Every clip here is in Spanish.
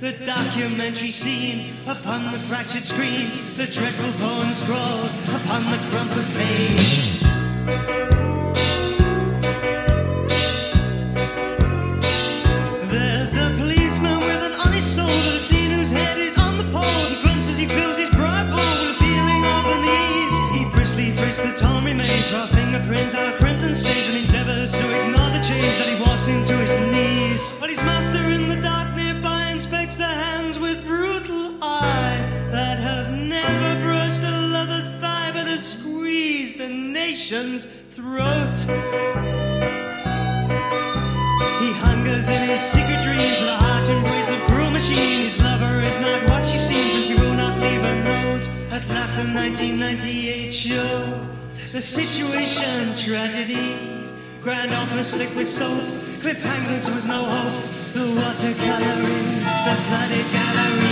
the documentary scene upon the fractured screen, the dreadful poem scrawled upon the crumpled page. There's a policeman with an honest soul that has seen whose head is on the pole. He grunts as he fills his pride bowl with a feeling of unease. He briskly frisks the torn remains for fingerprints fingerprint on crimson stains and endeavors to ignore the change that he walks into his knees. But his master in the dark nearby inspects the hands with brutal eye that have never brushed a lover's thigh but have squeezed a nation's throat. He hungers in his secret dreams the harsh embrace of cruel machine. His lover is not what she seems, and she will not leave a note. At last, the 1998 show. The situation, tragedy. Grand opera slick with soap. Cliffhangers with no hope. The watercoloring, the flooded gallery.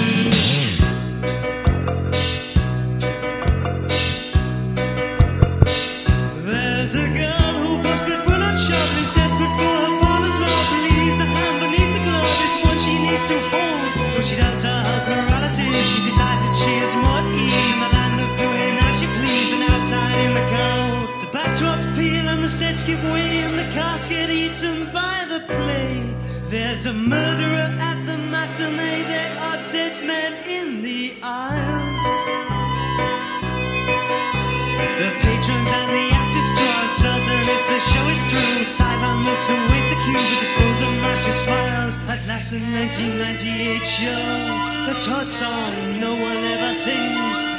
There's a girl who posts but will not shove. Is desperate for her father's love. The hand beneath the glove is one she needs to hold. She her husband's the sets give way and the cast get eaten by the play. There's a murderer at the matinee. There are dead men in the aisles. The patrons and the actors draw uncertain if the show is through. Sideline looks await the cue with the frozen mashy smiles. At last, the 1998 show. The Todd song no one ever sings.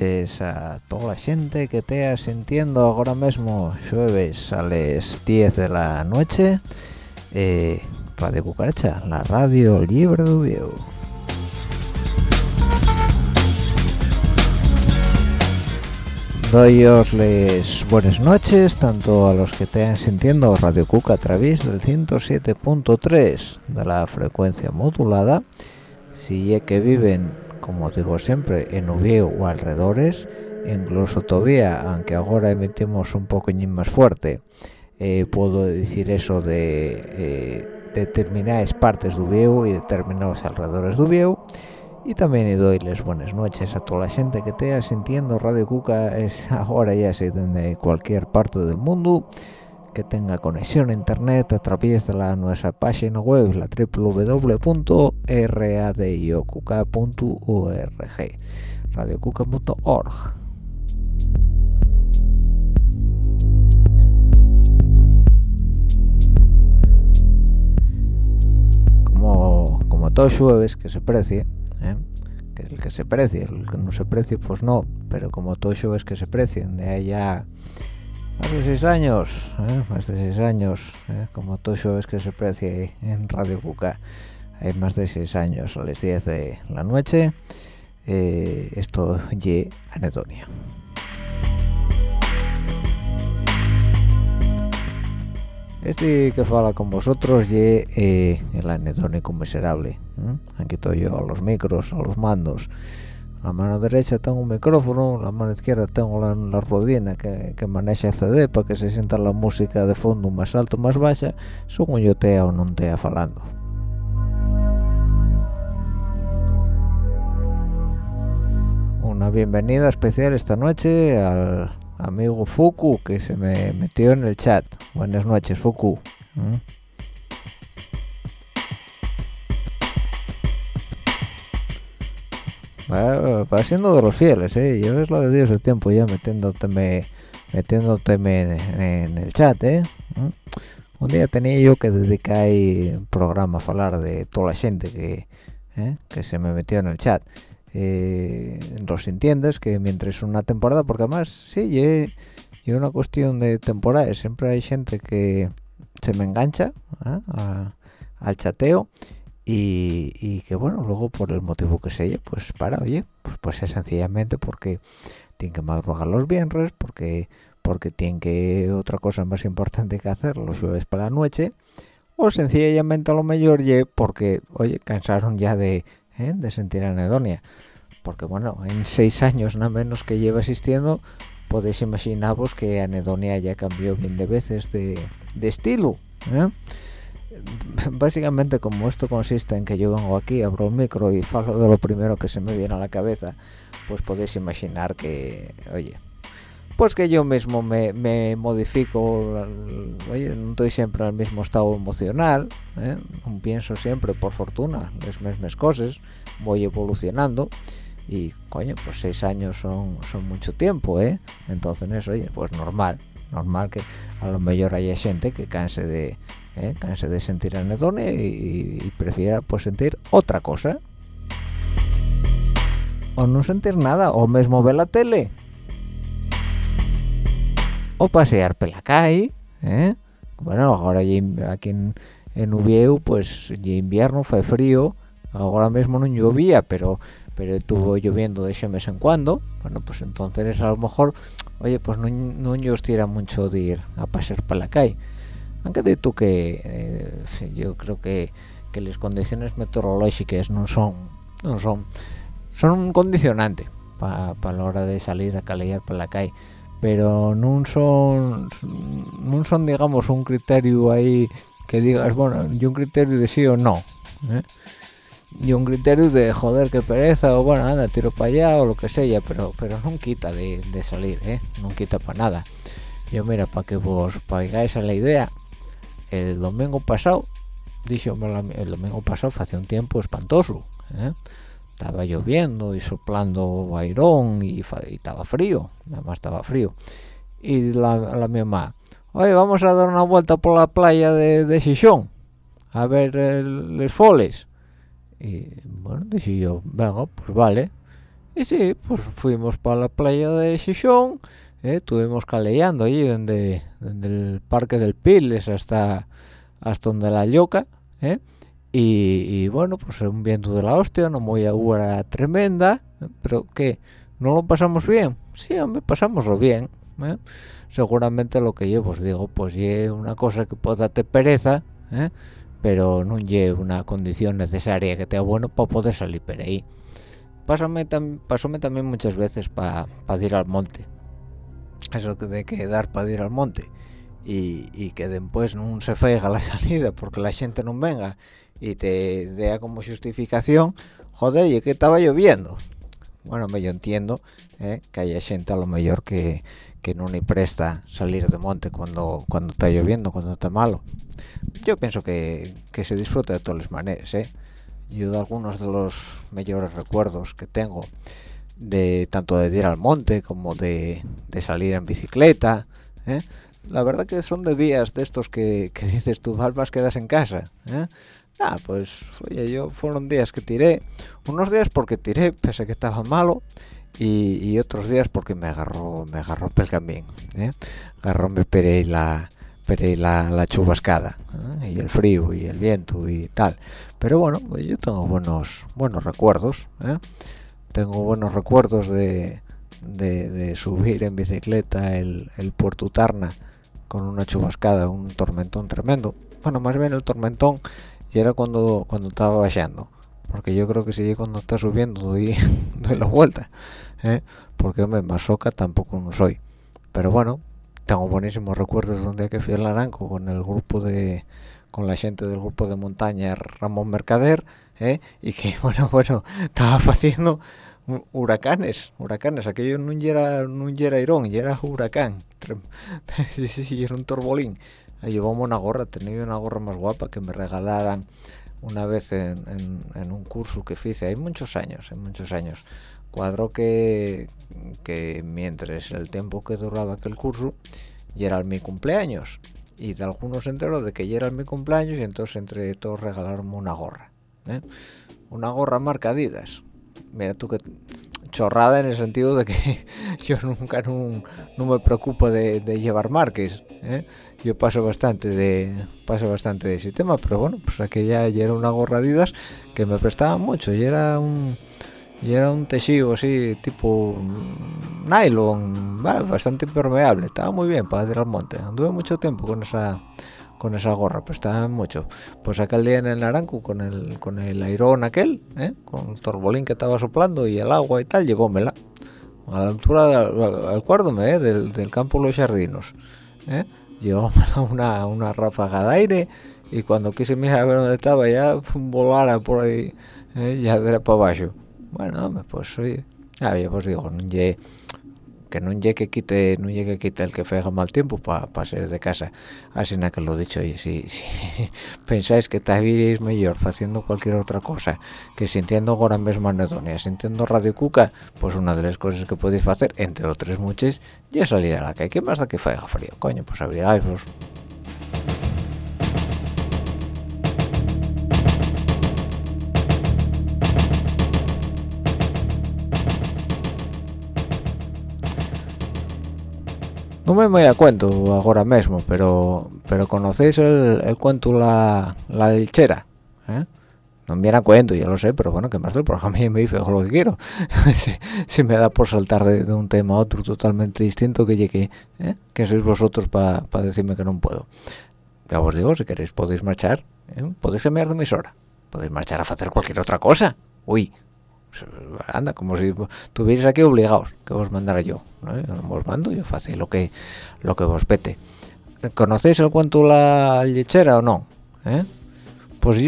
A toda la gente que te sintiendo ahora mismo jueves a las 10 de la noche eh, Radio Cucaracha, la radio libre de Ubieu. Doyos les buenas noches tanto a los que te sintiendo Radio Cuca a través del 107.3 de la frecuencia modulada si es que viven como digo siempre en Ubieu o alrededores incluso todavía aunque ahora emitimos un poquín más fuerte eh, puedo decir eso de eh, determinadas partes de Ubieu y determinados alrededores de Ubieu y también doy les buenas noches a toda la gente que esté sintiendo. Radio Cuca es ahora ya se de cualquier parte del mundo que tenga conexión a internet a través de la nuestra página web la www.radiocuca.org radiocuca.org como como todo jueves que se precie ¿eh? que el que se precie el que no se precie pues no pero como todo jueves que se precien de allá de seis años, ¿eh? más de seis años, ¿eh? como todo jueves que se precie en Radio Cuca. hay más de seis años a las 10 de la noche eh, esto ye anedonia Este que fala con vosotros ye eh, el anedónico miserable. Aquí estoy yo a los micros, a los mandos. La mano derecha tengo un micrófono, la mano izquierda tengo la, la rodina que, que maneja CD para que se sienta la música de fondo más alto, más baja, según yo tea o no tea falando. Una bienvenida especial esta noche al amigo Fuku que se me metió en el chat. Buenas noches, Fuku. ¿Mm? Va, siendo de los fieles, ¿eh? es lo de Dios el tiempo ya metiéndote metiéndote en, el chat, ¿eh? ¿Mm? Un día tenía yo que dedicar un programa a hablar de toda la gente que, ¿eh? que se me metió en el chat eh, los entiendes que mientras una temporada porque además sí y una cuestión de temporada siempre hay gente que se me engancha ¿eh? al chateo y, que bueno luego por el motivo que sea pues para oye pues, pues es sencillamente porque tienen que madrugar los viernes porque porque tienen que otra cosa más importante que hacer los jueves para la noche o sencillamente a lo mejor ye porque oye cansaron ya de ¿eh? de sentir anedonia porque bueno en seis años nada menos que lleva existiendo podéis imaginaros que anedonia ya cambió bien de veces de, estilo ¿eh? Básicamente como esto consiste en que yo vengo aquí abro el micro y falo de lo primero que se me viene a la cabeza pues podéis imaginar que oye pues que yo mismo me, modifico, oye, no estoy siempre en el mismo estado emocional, ¿eh? pienso siempre, por fortuna, las mismas cosas, voy evolucionando y, coño, pues seis años son, son mucho tiempo, ¿eh? Entonces, oye, pues normal, normal que a lo mejor haya gente que canse de, ¿eh? canse de sentir anedonia y, y prefiera, pues, sentir otra cosa. O no sentir nada, o mismo ver la tele, o pasear por la calle ¿eh? bueno ahora aquí en, en Uvieu pues ya invierno fue frío ahora mismo no llovía pero pero estuvo lloviendo de ese mes en cuando bueno pues entonces a lo mejor oye pues no, no os tira mucho de ir a pasear por la calle aunque de tú que eh, yo creo que, que las condiciones meteorológicas no son no son son un condicionante para la hora de salir a calear por la calle pero no son no son digamos un criterio ahí que digas bueno y un criterio de sí o no ¿eh? y un criterio de joder qué pereza o bueno anda tiro para allá o lo que sea pero pero no quita de, salir ¿eh? no quita para nada yo mira para que vos pagáis a la idea el domingo pasado dicho el domingo pasado hace un tiempo espantoso ¿eh? estaba lloviendo y soplando airón y, estaba frío, nada más estaba frío. Y la, la mi mamá, oye, vamos a dar una vuelta por la playa de, de a ver los foles. Y bueno, dije yo, venga, pues vale. Y sí, pues fuimos para la playa de Xixón, eh, estuvimos caleando allí desde, el parque del Piles hasta, hasta donde la Lloca, eh, y, bueno pues un viento de la hostia no muy agua tremenda pero que no lo pasamos bien sí me pasámoslo bien ¿eh? seguramente lo que yo os digo pues es una cosa que puede darte pereza ¿eh? pero no es una condición necesaria que te bueno para poder salir por ahí. Pásame pasóme también muchas veces para ir al monte eso de que dar para ir al monte y, y que después no se feiga la salida porque la gente no venga y te dé como justificación, joder, y que estaba lloviendo. Bueno, me yo entiendo eh, que haya gente a lo mejor que, que no ni presta salir de monte cuando cuando está lloviendo, cuando está malo. Yo pienso que, que se disfruta de todas las maneras, ¿eh? Yo de algunos de los mejores recuerdos que tengo de tanto de ir al monte como de, de salir en bicicleta, ¿eh? la verdad que son de días de estos que, que dices tú, Valvas, quedas en casa, ¿eh? Ah, pues oye, yo fueron días que tiré, unos días porque tiré, pese a que estaba malo, y, otros días porque me agarró, me agarró pel camino, ¿eh? agarró me peré la, esperé la, la chubascada ¿eh? y el frío y el viento y tal pero bueno pues yo tengo buenos buenos recuerdos ¿eh? Tengo buenos recuerdos de, subir en bicicleta el, Puerto Tarna con una chubascada un tormentón tremendo bueno más bien el tormentón y era cuando cuando estaba bajando porque yo creo que si cuando está subiendo doy, doy la vuelta ¿eh? porque hombre masoca tampoco soy pero bueno tengo buenísimos recuerdos donde que fui al Naranco con el grupo de con la gente del grupo de montaña Ramón Mercader ¿eh? y que bueno bueno estaba haciendo huracanes huracanes. Aquello no era no era irón era huracán. Sí, sí, era un torbolín. Llevamos una gorra tenía una gorra más guapa que me regalaran una vez en, en, un curso que hice. Hay muchos años hay muchos años. Cuadro que, que mientras el tiempo que duraba aquel curso y era mi cumpleaños. Y de algunos se enteró de que ya era mi cumpleaños y entonces entre todos regalaron una gorra ¿eh? una gorra marca Adidas mira tú que chorrada en el sentido de que yo nunca no, me preocupo de, llevar marques ¿eh? yo paso bastante de paso bastante de ese tema pero bueno pues aquella ya era una gorra Adidas que me prestaba mucho y era un y era un tejido así tipo nylon bastante impermeable estaba muy bien para ir al monte anduve mucho tiempo con esa con esa gorra pues estaba mucho pues aquel día en el naranco con el con el airón aquel ¿eh? con el torbolín que estaba soplando y el agua y tal llevómela a la altura al cuarto ¿eh? del, del campo los jardinos ¿eh? una, una ráfaga de aire y cuando quise mirar a ver dónde estaba ya volara por ahí ¿eh? ya era para abajo bueno pues oye pues digo que no llegue que quite no llegue que quite el que fega mal tiempo para pa ser de casa. Así nada que lo dicho oye si, si pensáis que estaríais mejor haciendo cualquier otra cosa que sintiendo ahora mismo anedonia sintiendo Radio Cuca pues una de las cosas que podéis hacer entre otras muchas ya salir a la calle. ¿qué más da que fega frío coño pues abrigáis vos no me voy a cuento ahora mismo pero pero conocéis el, cuento la, la lechera ¿Eh? no me viene cuento ya lo sé pero bueno que más del programa me dice lo que quiero si, me da por saltar de, un tema a otro totalmente distinto que llegue ¿eh? que sois vosotros para decirme que no puedo ya os digo si queréis podéis marchar ¿eh? podéis cambiar de emisora podéis marchar a hacer cualquier otra cosa uy anda, como si tuvierais aquí obligados que os mandara yo, ¿no? Yo os mando, yo faço lo que lo que vos pete. ¿Conocéis el cuento La lechera o no? ¿Eh? Pues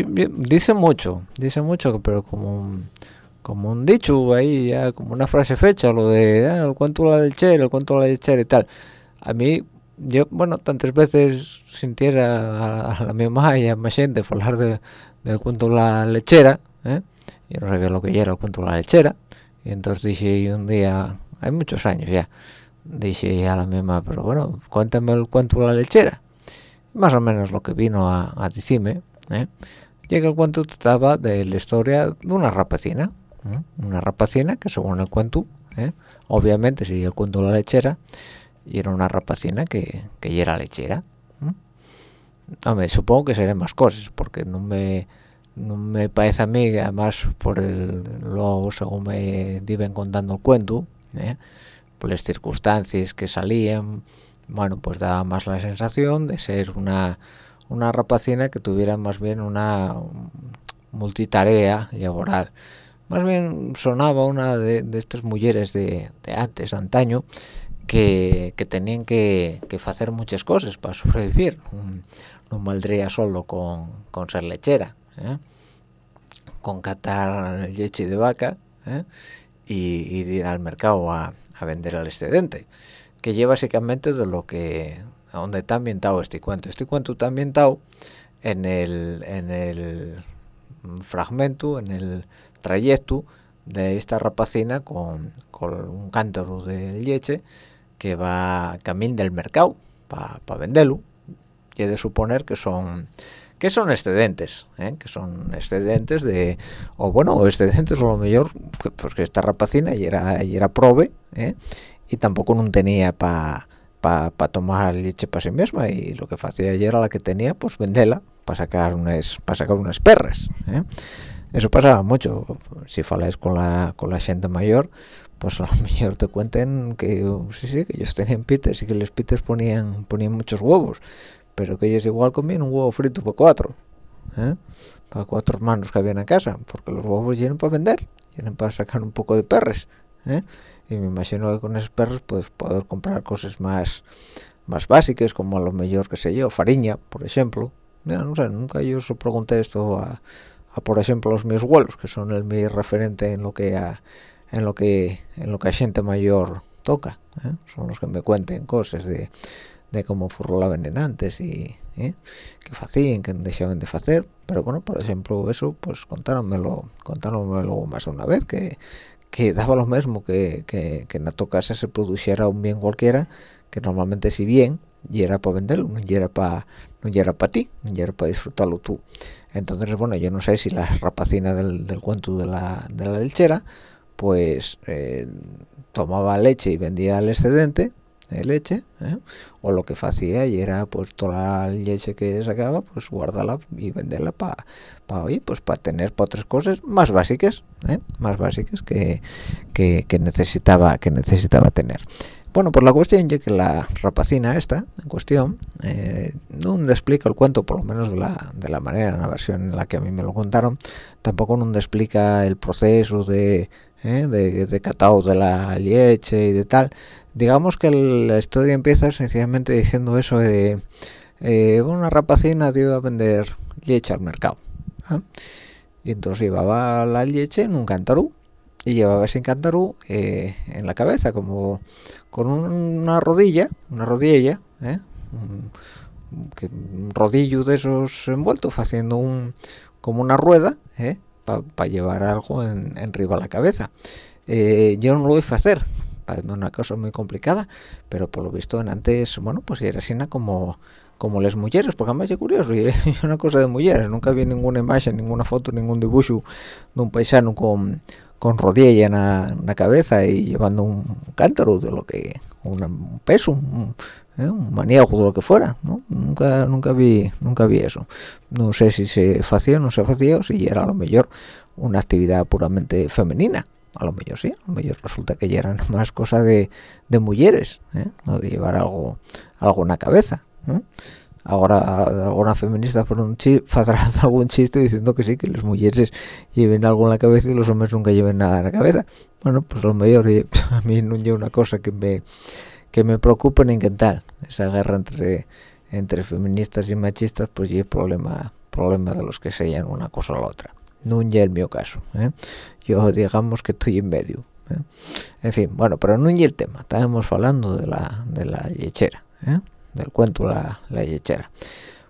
dice mucho, dice mucho, pero como un, como un dicho ahí, ya como una frase fecha, lo de ah, el cuento La lechera, el cuento La lechera y tal. A mí, yo, bueno, tantas veces sintiera a, la misma y a más gente hablar de, del cuento La lechera, ¿eh? Yo no sabía lo que era el cuento de la lechera y entonces dije un día hay muchos años ya dije a la misma pero bueno cuéntame el cuento de la lechera más o menos lo que vino a, a decirme ¿eh? llega el cuento trataba de la historia de una rapacina ¿eh? una rapacina que según el cuento ¿eh? obviamente si el cuento de la lechera y era una rapacina que, que era lechera me supongo que serán más cosas porque no me no me parece a mí además por el luego según me iban contando el cuento ¿eh? por las circunstancias que salían bueno pues daba más la sensación de ser una una rapacina que tuviera más bien una multitarea laboral. Más bien sonaba una de, estas mujeres de, antes antaño que, tenían que, hacer muchas cosas para sobrevivir. No, valdría solo con, con ser lechera ¿eh? con catar leche de vaca ¿eh? y, ir al mercado a, vender el excedente que lleva básicamente de lo que a donde está ambientado este cuento este cuento está ambientado en el en el fragmento en el trayecto de esta rapacina con, un cántaro de leche que va camino del mercado para venderlo y de suponer que son que son excedentes ¿eh? que son excedentes de o bueno excedentes o lo mejor pues que esta rapacina y era y era prove ¿eh? y tampoco no tenía para para tomar leche para sí misma y lo que hacía ayer era la que tenía pues venderla para sacar unas para sacar unas perras ¿eh? eso pasaba mucho si faláis con la con la gente mayor pues a lo mejor te cuenten que sí sí que ellos tenían pites y que los pites ponían ponían muchos huevos pero que ellos igual comían un huevo frito por cuatro ¿eh? para cuatro hermanos que habían en casa porque los huevos llegan para vender llegan para sacar un poco de perres ¿eh? y me imagino que con esos perros puedes poder comprar cosas más más básicas como a lo mejor que sé yo fariña por ejemplo Mira, no sé nunca yo os pregunté esto a, por ejemplo los mis abuelos que son el mi referente en lo que a, en lo que en lo que a gente mayor toca ¿eh? son los que me cuenten cosas de, de cómo furlaban en antes y ¿eh? que hacían que dejaban de hacer pero bueno por ejemplo eso pues contáronmelo contáronmelo más de una vez que que daba lo mismo que, que, que en la casa se produciera un bien cualquiera que normalmente si bien y era para venderlo no era para no era para ti no era para disfrutarlo tú entonces bueno yo no sé si la rapacina del, del cuento de la, de la lechera pues eh, tomaba leche y vendía el excedente de leche ¿eh? o lo que hacía y era pues toda la leche que sacaba pues guardarla y venderla para pa, pues para tener para otras cosas más básicas ¿eh? más básicas que, que, necesitaba que necesitaba tener bueno por la cuestión ya que la rapacina esta en cuestión eh, no explica el cuento por lo menos de la, de la manera en la versión en la que a mí me lo contaron tampoco no explica el proceso de ¿eh? de, de catado de la leche y de tal digamos que la historia empieza sencillamente diciendo eso de eh, una rapacina dio a vender leche al mercado ¿eh? y entonces llevaba la leche en un cantarú y llevaba ese cantarú eh, en la cabeza como con una rodilla una rodilla un, un, rodillo de esos envueltos haciendo un como una rueda para llevar algo en, en arriba la cabeza. Yo no lo voy a hacer una cosa muy complicada pero por lo visto en antes bueno pues era así como como las mujeres porque además es curioso es una cosa de mujeres nunca vi ninguna imagen ninguna foto ningún dibujo de un paisano con con rodilla en la, cabeza y llevando un cántaro de lo que un peso un, ¿eh? un maniego de lo que fuera ¿no? nunca nunca vi nunca vi eso no sé si se hacía no se hacía o si era a lo mejor una actividad puramente femenina a lo mejor sí, a lo mejor resulta que ya eran más cosas de, de mujeres, ¿eh? de llevar algo, algo en la cabeza. Ahora alguna feminista por un algún chiste diciendo que sí, que las mujeres lleven algo en la cabeza y los hombres nunca lleven nada en la cabeza. Bueno, pues a lo mejor a mí no es una cosa que me que me preocupe ni que tal. Esa guerra entre entre feministas y machistas, pues es problema problema de los que sellan una cosa o la otra no es el mío caso ¿eh? yo digamos que estoy en medio ¿eh? en fin bueno pero no es el tema estábamos hablando de la de la lechera ¿eh? del cuento la, la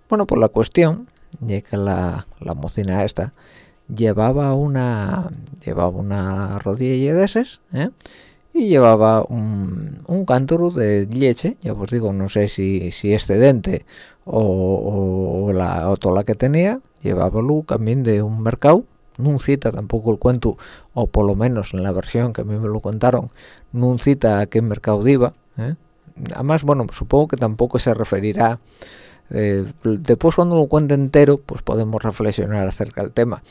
bueno por la cuestión ya que la, la mocina esta llevaba una llevaba una rodilla de esas y llevaba un, un cántaro de leche ya os digo no sé si, si excedente o, o la o toda la que tenía llevaba luz también de un mercado no cita tampoco el cuento o por lo menos en la versión que a mí me lo contaron no cita a qué mercado iba ¿eh? además bueno supongo que tampoco se referirá eh, después cuando lo cuente entero pues podemos reflexionar acerca del tema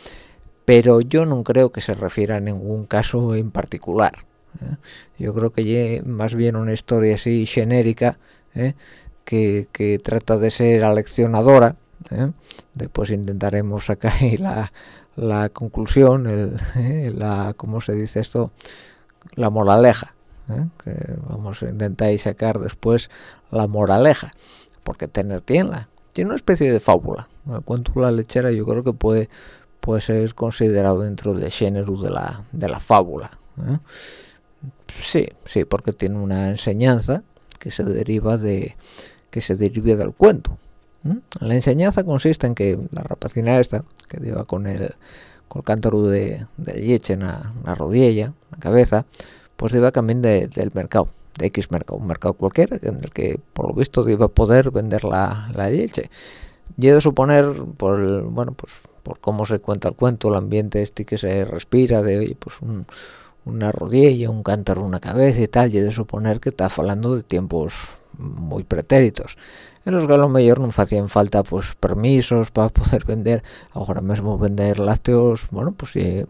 pero yo no creo que se refiera a ningún caso en particular ¿eh? yo creo que más bien una historia así genérica que, trata de ser aleccionadora ¿eh? después intentaremos sacar la, la conclusión la cómo se dice esto la moraleja ¿eh? vamos a intentar sacar después la moraleja porque tener tiene tiene una especie de fábula el cuento de la lechera yo creo que puede puede ser considerado dentro del género de la de la fábula ¿eh? sí sí porque tiene una enseñanza que se deriva de que se deriva del cuento. La enseñanza consiste en que la rapacina esta, que lleva con el, con el cántaro de, leche en la, rodilla, en la cabeza, pues iba también de, del mercado, de X mercado, un mercado cualquiera, en el que por lo visto iba a poder vender la, la leche. Y he de suponer, por bueno, pues por cómo se cuenta el cuento, el ambiente este que se respira, de oye, pues una rodilla, un cántaro, una cabeza y tal, y de suponer que está hablando de tiempos muy pretéritos en los que a lo mejor no hacían falta pues permisos para poder vender ahora mismo vender lácteos bueno pues sí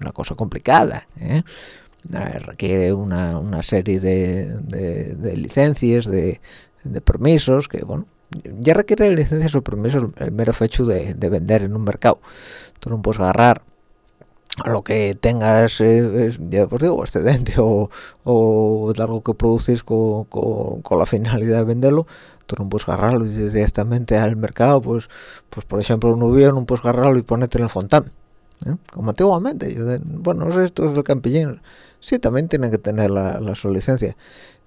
una cosa complicada ¿eh? Requiere una, una serie de, de, licencias de, de, permisos que bueno ya requiere licencias o permisos el mero hecho de, vender en un mercado tú no puedes agarrar lo que tengas eh, ya os digo excedente o, o algo que producís con, con, la finalidad de venderlo tú no puedes agarrarlo directamente al mercado pues pues por ejemplo un uvión no puedes agarrarlo y ponerte en el fontán ¿eh? como antiguamente bueno no sé esto es el campillín. Sí también tienen que tener la, la su licencia.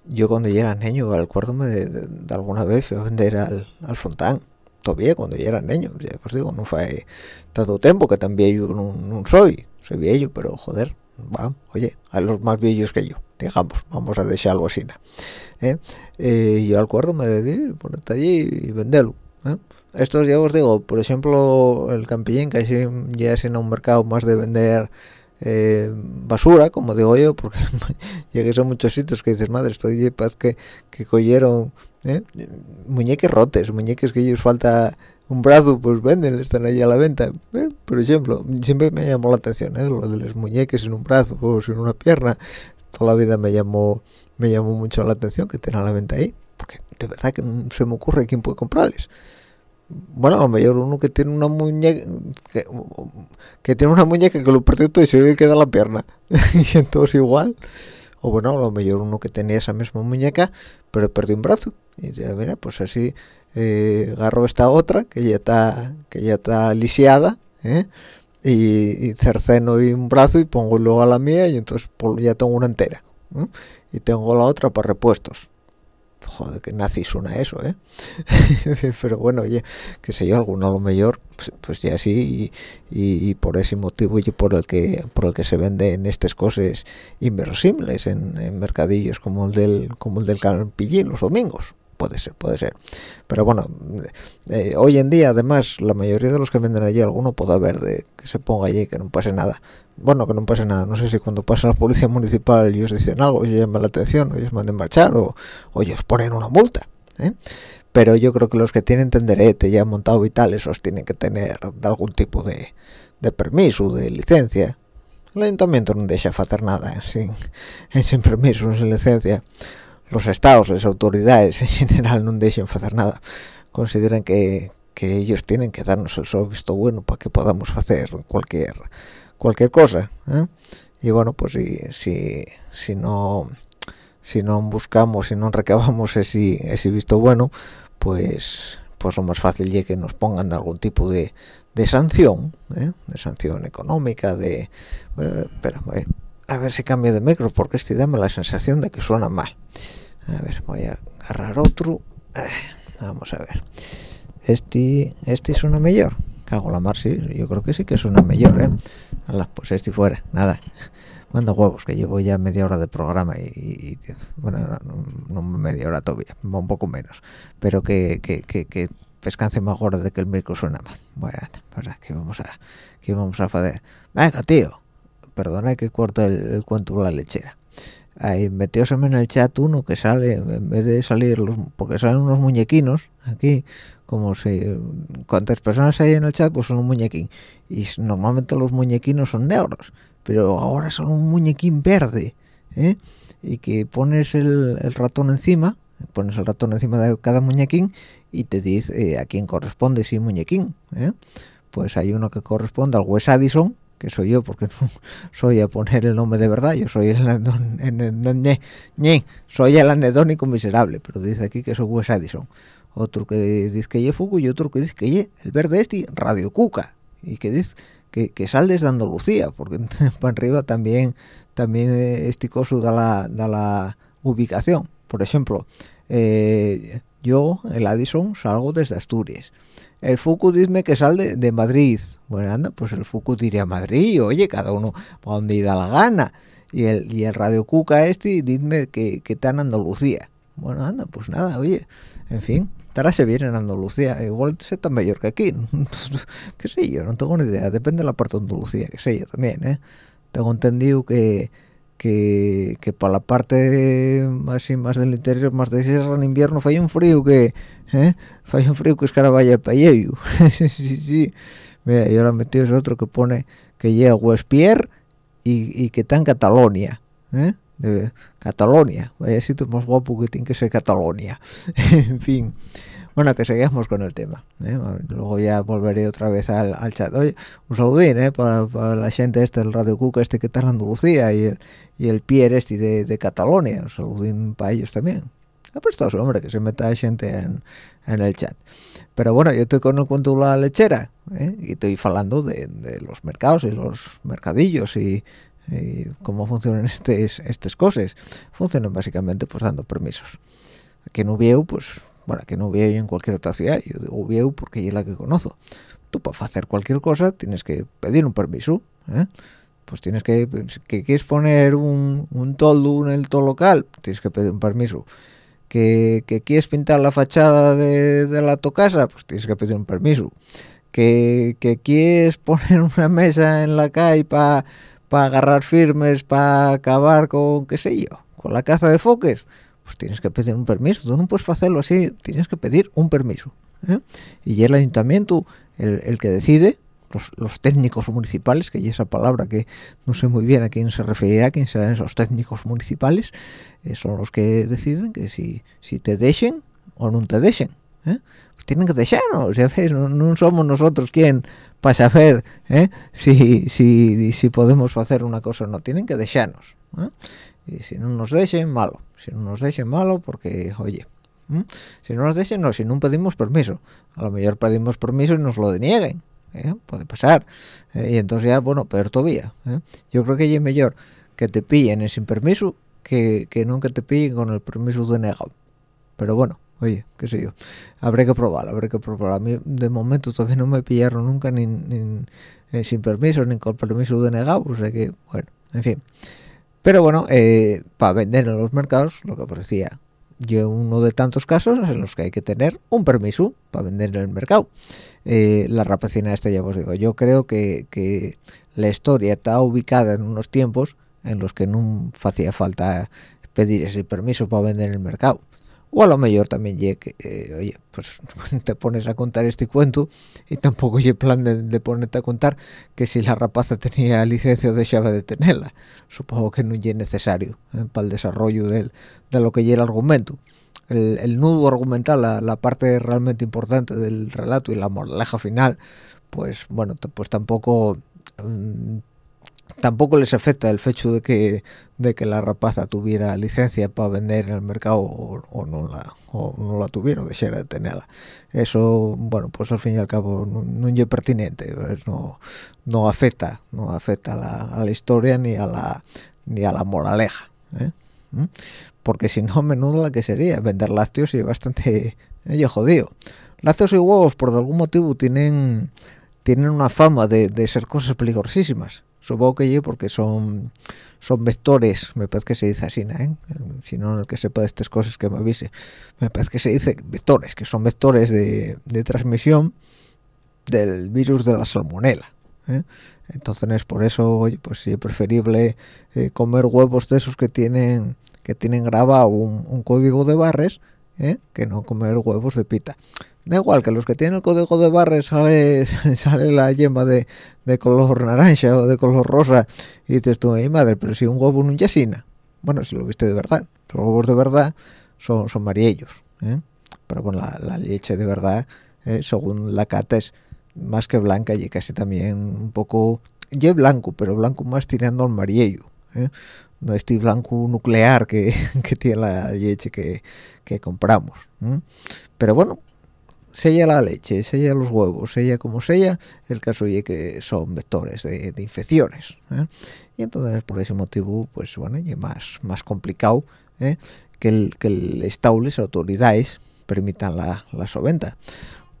Yo cuando yo era niño acuérdome de, de, alguna vez fui a vender al, al fontán todavía cuando yo era niño ya os digo no fue tanto tiempo que también yo no, soy soy viejo pero joder va oye a los más viejos que yo digamos vamos a dejarlo así ¿eh? Eh, yo acuerdo de ponerte allí y venderlo ¿eh? esto ya os digo por ejemplo el campillín que ya es en un mercado más de vender eh, basura, como digo yo, porque llegué a muchos sitios que dices, madre, estoy paz que, que cogieron ¿eh? muñeques rotes, muñeques que ellos falta un brazo, pues venden, están ahí a la venta. ¿eh? Por ejemplo, siempre me llamó la atención, ¿eh? lo de los muñeques en un brazo o sin una pierna, toda la vida me llamó, me llamó mucho la atención que estén a la venta ahí, porque de verdad que no se me ocurre quién puede comprarles bueno, a lo mejor uno que tiene una muñeca que, tiene una muñeca que lo perdió y se le queda la pierna y entonces igual o bueno, lo mejor uno que tenía esa misma muñeca pero perdió un brazo. Y dice, mira, pues así eh, agarro esta otra que ya está que ya está lisiada ¿eh? y, cerceno y un brazo y pongo luego a la mía y entonces pues, ya tengo una entera y tengo la otra para repuestos joder, que nazi suena eso, ¿eh? Pero bueno, oye, que sé yo, alguno a lo mejor, pues, pues ya sí, y, por ese motivo y por el que por el que se venden estas cosas inverosímiles en, mercadillos como el del como el del Campillín los domingos. Puede ser, puede ser. Pero bueno, eh, hoy en día, además, la mayoría de los que venden allí, alguno puede haber de que se ponga allí que no pase nada bueno, que no pase nada, no sé si cuando pasa la policía municipal ellos dicen algo, ellos llaman la atención, ellos manden marchar o, o ellos ponen una multa, ¿eh? pero yo creo que los que tienen tenderete ya montado y tal, esos tienen que tener algún tipo de, de permiso, de licencia. El ayuntamiento no deja hacer nada ¿eh? sin, sin permiso, sin licencia. Los estados, las autoridades en general no dejan hacer nada. Consideran que, que ellos tienen que darnos el visto bueno para que podamos hacer cualquier cualquier cosa ¿eh? y bueno pues si, si, si no si no buscamos si no recabamos ese, ese visto bueno pues pues lo más fácil es que nos pongan algún tipo de, de sanción ¿eh? de sanción económica de eh, a ver si cambio de micro porque este dame la sensación de que suena mal a ver voy a agarrar otro vamos a ver este este suena mejor cago la mar yo creo que sí que suena mejor eh pues este fuera, nada. Manda huevos, que llevo ya media hora de programa y, bueno, no, media hora todavía, un poco menos, pero que, que, que, que pescance más ahora de que el micro suena mal. Bueno, pues que vamos a, que vamos a hacer. Venga, tío, perdona que corto el, cuento la lechera. Ahí metióseme en el chat uno que sale, en vez de salir, los, porque salen unos muñequinos aquí, como si cuántas personas hay en el chat pues son un muñequín y normalmente los muñequinos son negros pero ahora son un muñequín verde ¿eh? y que pones el, ratón encima pones el ratón encima de cada muñequín y te dice eh, a quién corresponde si muñequín ¿eh? pues hay uno que corresponde al Wes Addison que soy yo porque no soy a poner el nombre de verdad yo soy el soy el anedónico miserable pero dice aquí que soy Wes Addison otro que dice que ye Fuku y otro que dice que ye el verde este Radio Cuca. Y que dice que, que sal desde Andalucía porque para arriba también también este coso da la, da la ubicación. Por ejemplo eh, yo el Addison salgo desde Asturias. El Fuku dice que sale de, Madrid. Bueno anda pues el Fuku diría Madrid oye cada uno para donde da la gana. Y el, y el Radio Cuca este dice que, que está en Andalucía. Bueno anda pues nada oye en fin Estará se viene en Andalucía, igual se tan mayor que aquí, qué sé yo, no tengo ni idea, depende de la parte de Andalucía, que sé yo también, ¿eh? Tengo entendido que, que, que para la parte más más del interior más de sierra en invierno falla un frío que ¿eh? falla un frío que es cara vaya el sí sí sí mira y ahora metido ese otro que pone que llega a Westpierre y, y que está en Catalonia ¿eh? De Catalonia. Vaya sitio más guapo que tiene que ser Catalonia. En fin. Bueno que seguimos con el tema ¿eh? luego ya volveré otra vez al, chat. Oye, un saludín ¿eh? para, la gente este del Radio Cuca este que está en Andalucía y el, y el Pierre este de, de Catalonia. Un saludín para ellos también. Ha prestado hombre que se meta gente en, en, el chat. Pero bueno yo estoy con el cuento de la lechera ¿eh? y estoy hablando de, de, los mercados y los mercadillos y, y cómo funcionan estas cosas funcionan básicamente pues dando permisos aquí no veo pues bueno, que no voy en cualquier otra ciudad, yo digo veo porque es la que conozco. Tú para hacer cualquier cosa tienes que pedir un permiso, ¿eh? Pues tienes que, que quieres poner un, un toldo en el todo local, tienes que pedir un permiso. Que, que quieres pintar la fachada de, de la tu casa, pues tienes que pedir un permiso. Que, que quieres poner una mesa en la calle para pa agarrar firmes, para acabar con, qué sé yo, con la caza de foques, pues tienes que pedir un permiso, tú no puedes hacerlo así, tienes que pedir un permiso. ¿eh? Y el ayuntamiento el, el que decide, los, los, técnicos municipales, que hay esa palabra que no sé muy bien a quién se referirá, quién serán esos técnicos municipales, eh, son los que deciden que si, si te dejen o no te dejen. ¿eh? Pues tienen que dejarnos, ¿sabes? No, no, somos nosotros quien para saber ¿eh? si, si, si podemos hacer una cosa o no, tienen que dejarnos. ¿eh? y si no nos dejen malo si no nos dejen malo porque oye si no nos dejen no si no pedimos permiso a lo mejor pedimos permiso y nos lo denieguen ¿eh? puede pasar ¿eh? y entonces ya bueno peor todavía ¿eh? yo creo que es mejor que te pillen sin permiso que, que no que te pillen con el permiso denegado pero bueno oye qué sé yo. Habré que probar habré que probar. A mí de momento todavía no me pillaron nunca ni, ni sin permiso ni con permiso denegado o sea que bueno en fin. Pero bueno, eh, para vender en los mercados, lo que os decía, yo uno de tantos casos en los que hay que tener un permiso para vender en el mercado. Eh, la rapacina esta ya os digo, yo creo que, que, la historia está ubicada en unos tiempos en los que no hacía falta pedir ese permiso para vender en el mercado o a lo mejor también ye eh, oye, pues te pones a contar este cuento y tampoco hay plan de, ponerte a contar que si la rapaza tenía licencia o dejaba de tenerla. Supongo que no es necesario eh, para el desarrollo del, de lo que es el argumento. El, nudo argumental, la, parte realmente importante del relato y la moraleja final, pues bueno, pues tampoco... Um, tampoco les afecta el hecho de que de que la rapaza tuviera licencia para vender en el mercado o, no la o no la tuviera o de tenerla eso bueno pues al fin y al cabo no, es pertinente pues no no afecta no afecta a la, historia ni a la ni a la moraleja ¿eh? ¿Mm? porque si no menudo la que sería vender lácteos y bastante eh, jodido lácteos y huevos por algún motivo tienen tienen una fama de ser cosas peligrosísimas supongo que yo porque son son vectores me parece que se dice así ¿eh? si no el que sepa de estas cosas que me avise me parece que se dice vectores que son vectores de, de transmisión del virus de la salmonela ¿eh? entonces es por eso pues sí es preferible eh, comer huevos de esos que tienen que tienen grabado un, un código de barres ¿eh? que no comer huevos de pita da igual que los que tienen el código de barres sale sale la yema de, de, color naranja o de color rosa y dices tú mi madre pero si un huevo no yasina bueno si lo viste de verdad los huevos de verdad son son mariellos ¿eh? pero bueno la, la, leche de verdad ¿eh? según la cata es más que blanca y casi también un poco y blanco pero blanco más tirando al mariello ¿eh? no este blanco nuclear que, que tiene la leche que, que compramos ¿eh? pero bueno sella la leche, sella los huevos, sella como sella, el caso es que son vectores de, de infecciones. ¿eh? Y entonces por ese motivo, pues bueno, es más, más complicado ¿eh? que, el, que el Estado, las autoridades, permitan la, la soventa.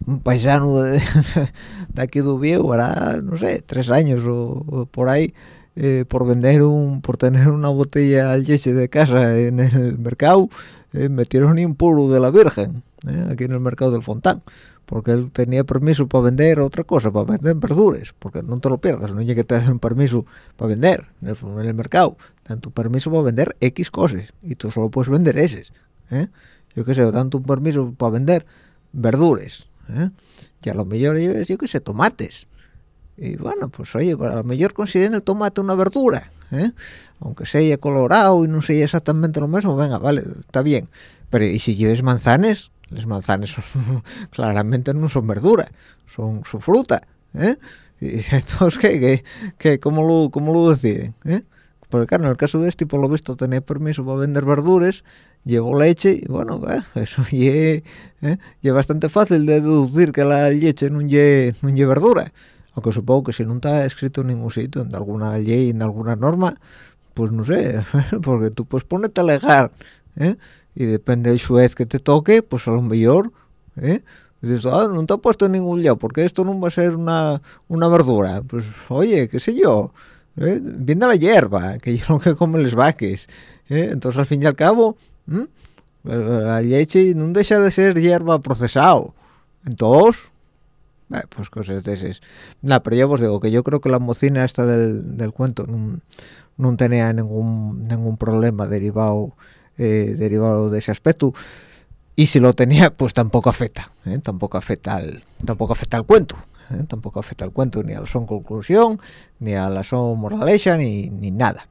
Un paisano de, de aquí de Viejo hará, no sé, tres años o, o por ahí, eh, por vender un, por tener una botella al leche de casa en el mercado, eh, metieron un puro de la Virgen ¿eh? aquí en el mercado del Fontán porque él tenía permiso para vender otra cosa, para vender verduras, porque no te lo pierdas, no hay que te un permiso para vender en el, en el mercado, tanto permiso para vender X cosas, y tú solo puedes vender esas, ¿eh? yo qué sé, tanto un permiso para vender verduras, ¿eh? y a lo mejor yo, yo qué sé, tomates, y bueno, pues oye, a lo mejor consideren el tomate una verdura, ¿eh? aunque sea colorado y no sea exactamente lo mismo, venga, vale, está bien, pero ¿y si lleves manzanas? Las manzanas claramente no son verdura, son su fruta, ¿eh? Y entonces, ¿qué, qué, cómo, lo, ¿cómo lo deciden? ¿eh? Porque claro, en el caso de este, por lo visto, tenía permiso para vender verduras, llevo leche, y bueno, eh, eso es ¿eh? bastante fácil de deducir que la leche no lleve no verdura. Aunque supongo que si no está escrito en ningún sitio, en alguna ley, en alguna norma, pues no sé, porque tú pues ponete a alegar, ¿eh? Y depende del juez que te toque, pues a lo mejor, ¿eh? Dices, ah, no te ha puesto en ningún lado, porque esto no va a ser una, una verdura. Pues, oye, qué sé yo, ¿eh? viene la hierba, que yo lo que comen los vaques. ¿eh? Entonces, al fin y al cabo, la leche no deja de ser hierba procesado. Entonces, eh, pues cosas de esas. Nah, pero ya os digo que yo creo que la mocina esta del, del cuento no, no tenía ningún, ningún problema derivado eh, derivado de ese aspecto y si lo tenía pues tampoco afecta ¿eh? tampoco afecta al tampoco afecta al cuento ¿eh? tampoco afecta al cuento ni a la son conclusión ni a la son moraleja ni, ni nada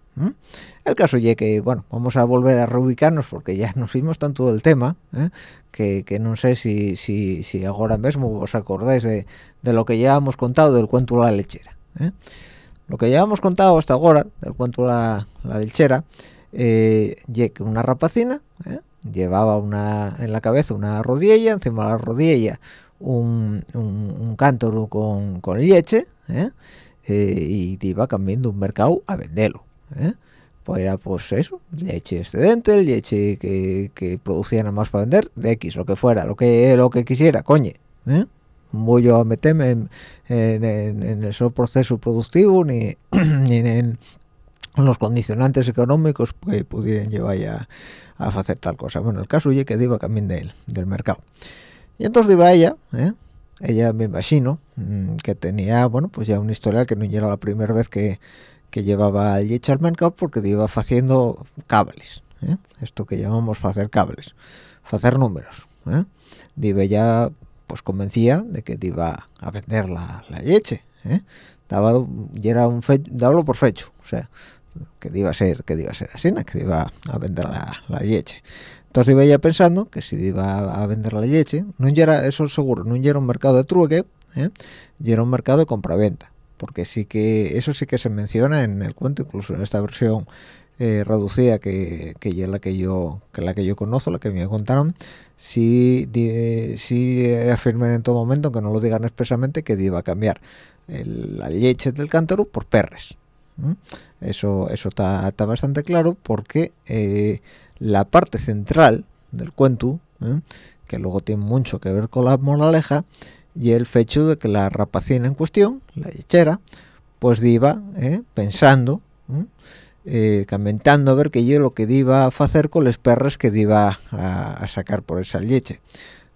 el caso ya que bueno vamos a volver a reubicarnos porque ya nos fuimos tanto del tema que, que, no sé si, si, si ahora mismo os acordáis de, de, lo que ya hemos contado del cuento la lechera lo que ya hemos contado hasta ahora del cuento la, la lechera eh, una rapacina ¿eh? llevaba una en la cabeza una rodilla encima de la rodilla un, un, cántaro con, con leche ¿eh? Eh, y iba cambiando un mercado a venderlo pues era pues eso leche excedente leche que, que producía nada más para vender de X lo que fuera lo que lo que quisiera coñe voy yo a meterme en, en, en, ese proceso productivo ni, ni en, los condicionantes económicos que pudieran llevar ya a hacer tal cosa. Bueno, el caso es que iba también del, del mercado. Y entonces iba ella, ¿eh? ella me imagino, mm, que tenía, bueno, pues ya un historial que no era la primera vez que, que llevaba leche al mercado porque iba haciendo cables, ¿eh? esto que llamamos hacer cables, hacer números. ¿eh? Dive ya, pues convencía de que iba a vender la, la leche, ¿eh? Daba, y era un fe, daba por fecho, o sea, que iba a ser que iba a ser así que iba a vender la, la leche. Entonces iba ya pensando que si iba a vender la leche no era eso seguro no era un mercado de trueque ¿eh? era un mercado de compraventa porque sí que eso sí que se menciona en el cuento incluso en esta versión eh, reducida que, que es la que yo que la que yo conozco la que me contaron sí sí afirman en todo momento que no lo digan expresamente que iba a cambiar la leche del cántaro por perres eso eso está bastante claro porque eh, la parte central del cuento ¿eh? que luego tiene mucho que ver con la moraleja y el hecho de que la rapacina en cuestión la lechera pues iba ¿eh? pensando comentando a ver que yo lo que iba a hacer con los perros que iba a, sacar por esa leche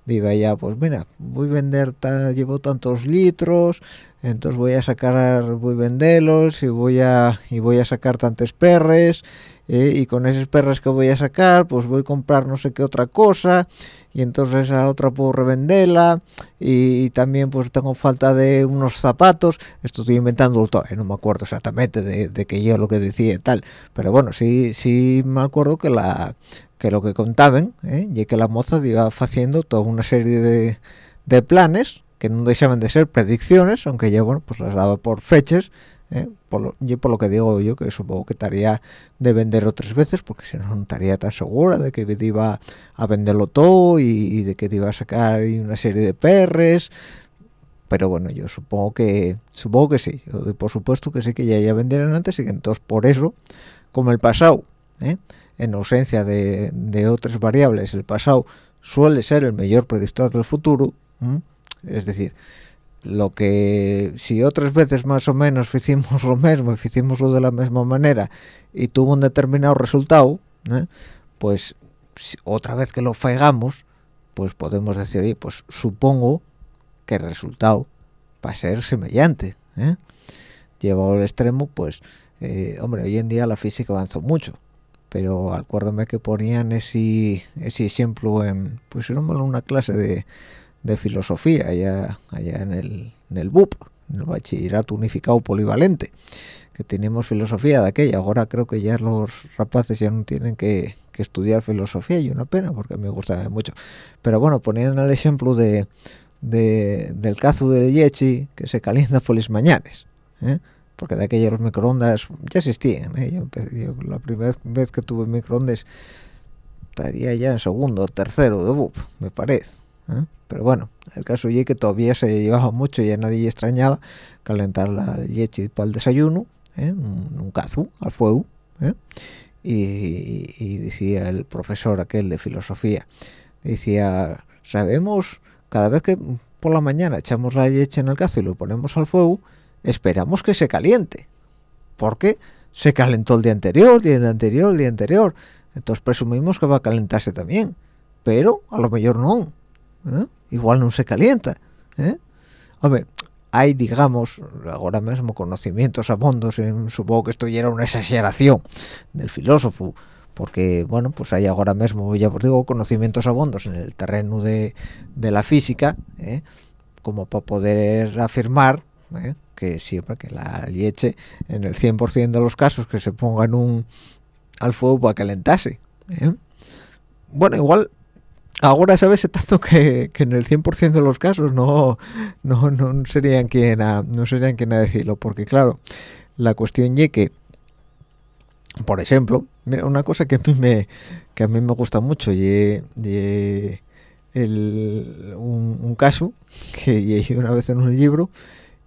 iba ya pues mira voy a vender llevo tantos litros entonces voy a sacar voy a venderlos y voy a y voy a sacar tantos perres eh, y con esos perres que voy a sacar pues voy a comprar no sé qué otra cosa y entonces esa otra puedo revenderla y, también pues tengo falta de unos zapatos. Esto estoy inventando todo no me acuerdo exactamente de, de que yo lo que decía y tal pero bueno sí sí me acuerdo que la que lo que contaban eh, y que la moza iba haciendo toda una serie de, de planes que no dejaban de ser predicciones, aunque ya bueno, pues las daba por fechas, ¿eh? por lo, yo por lo que digo yo, que supongo que estaría de vender otras veces, porque si no, no estaría tan segura de que te iba a venderlo todo y, de que te iba a sacar una serie de perres, pero bueno, yo supongo que supongo que sí, por supuesto que sí que ya ya vendieron antes y que entonces por eso, como el pasado, ¿eh? en ausencia de, de, otras variables, el pasado suele ser el mejor predictor del futuro, es decir lo que si otras veces más o menos hicimos lo mismo hicimos de la misma manera y tuvo un determinado resultado ¿eh? pues otra vez que lo faigamos pues podemos decir, pues supongo que el resultado va a ser semejante. ¿eh? Llevado al extremo, pues, eh, hombre, hoy en día la física avanzó mucho, pero acuérdame que ponían ese, ese ejemplo en, pues en una clase de, de filosofía allá, allá en el, en el BUP, en el Bachillerato Unificado Polivalente, que teníamos filosofía de aquella. Ahora creo que ya los rapaces ya no tienen que, que estudiar filosofía y una pena porque me gusta mucho. Pero bueno, ponían el ejemplo de, de del cazo del yechi que se calienta por las mañanas. ¿eh? porque de aquella los microondas ya existían. ¿eh? Yo, la primera vez que tuve microondas estaría ya en segundo o tercero de BUP, me parece. ¿Eh? Pero bueno, el caso es que todavía se llevaba mucho y a nadie extrañaba calentar la leche para el desayuno, ¿eh? un, cazu al fuego. Y, y, decía el profesor aquel de filosofía, decía, sabemos, cada vez que por la mañana echamos la leche en el cazo y lo ponemos al fuego, esperamos que se caliente, porque se calentó el día anterior, el día anterior, el día anterior, entonces presumimos que va a calentarse también, pero a lo mejor no, ¿eh? igual no se calienta. ¿eh? Hombre, hay, digamos, ahora mismo conocimientos abondos, en, supongo que esto ya era una exageración del filósofo, porque, bueno, pues hay ahora mismo, ya os digo, conocimientos abondos en el terreno de, de la física, ¿eh? como para poder afirmar ¿eh? que siempre que la leche en el 100% de los casos que se pongan un al fuego para calentarse ¿eh? bueno igual ahora sabes tanto que, que en el 100% de los casos no no no serían quien a, no serían quien a decirlo porque claro la cuestión y que por ejemplo mira una cosa que a mí me que a mí me gusta mucho y, y el, un, un, caso que leí una vez en un libro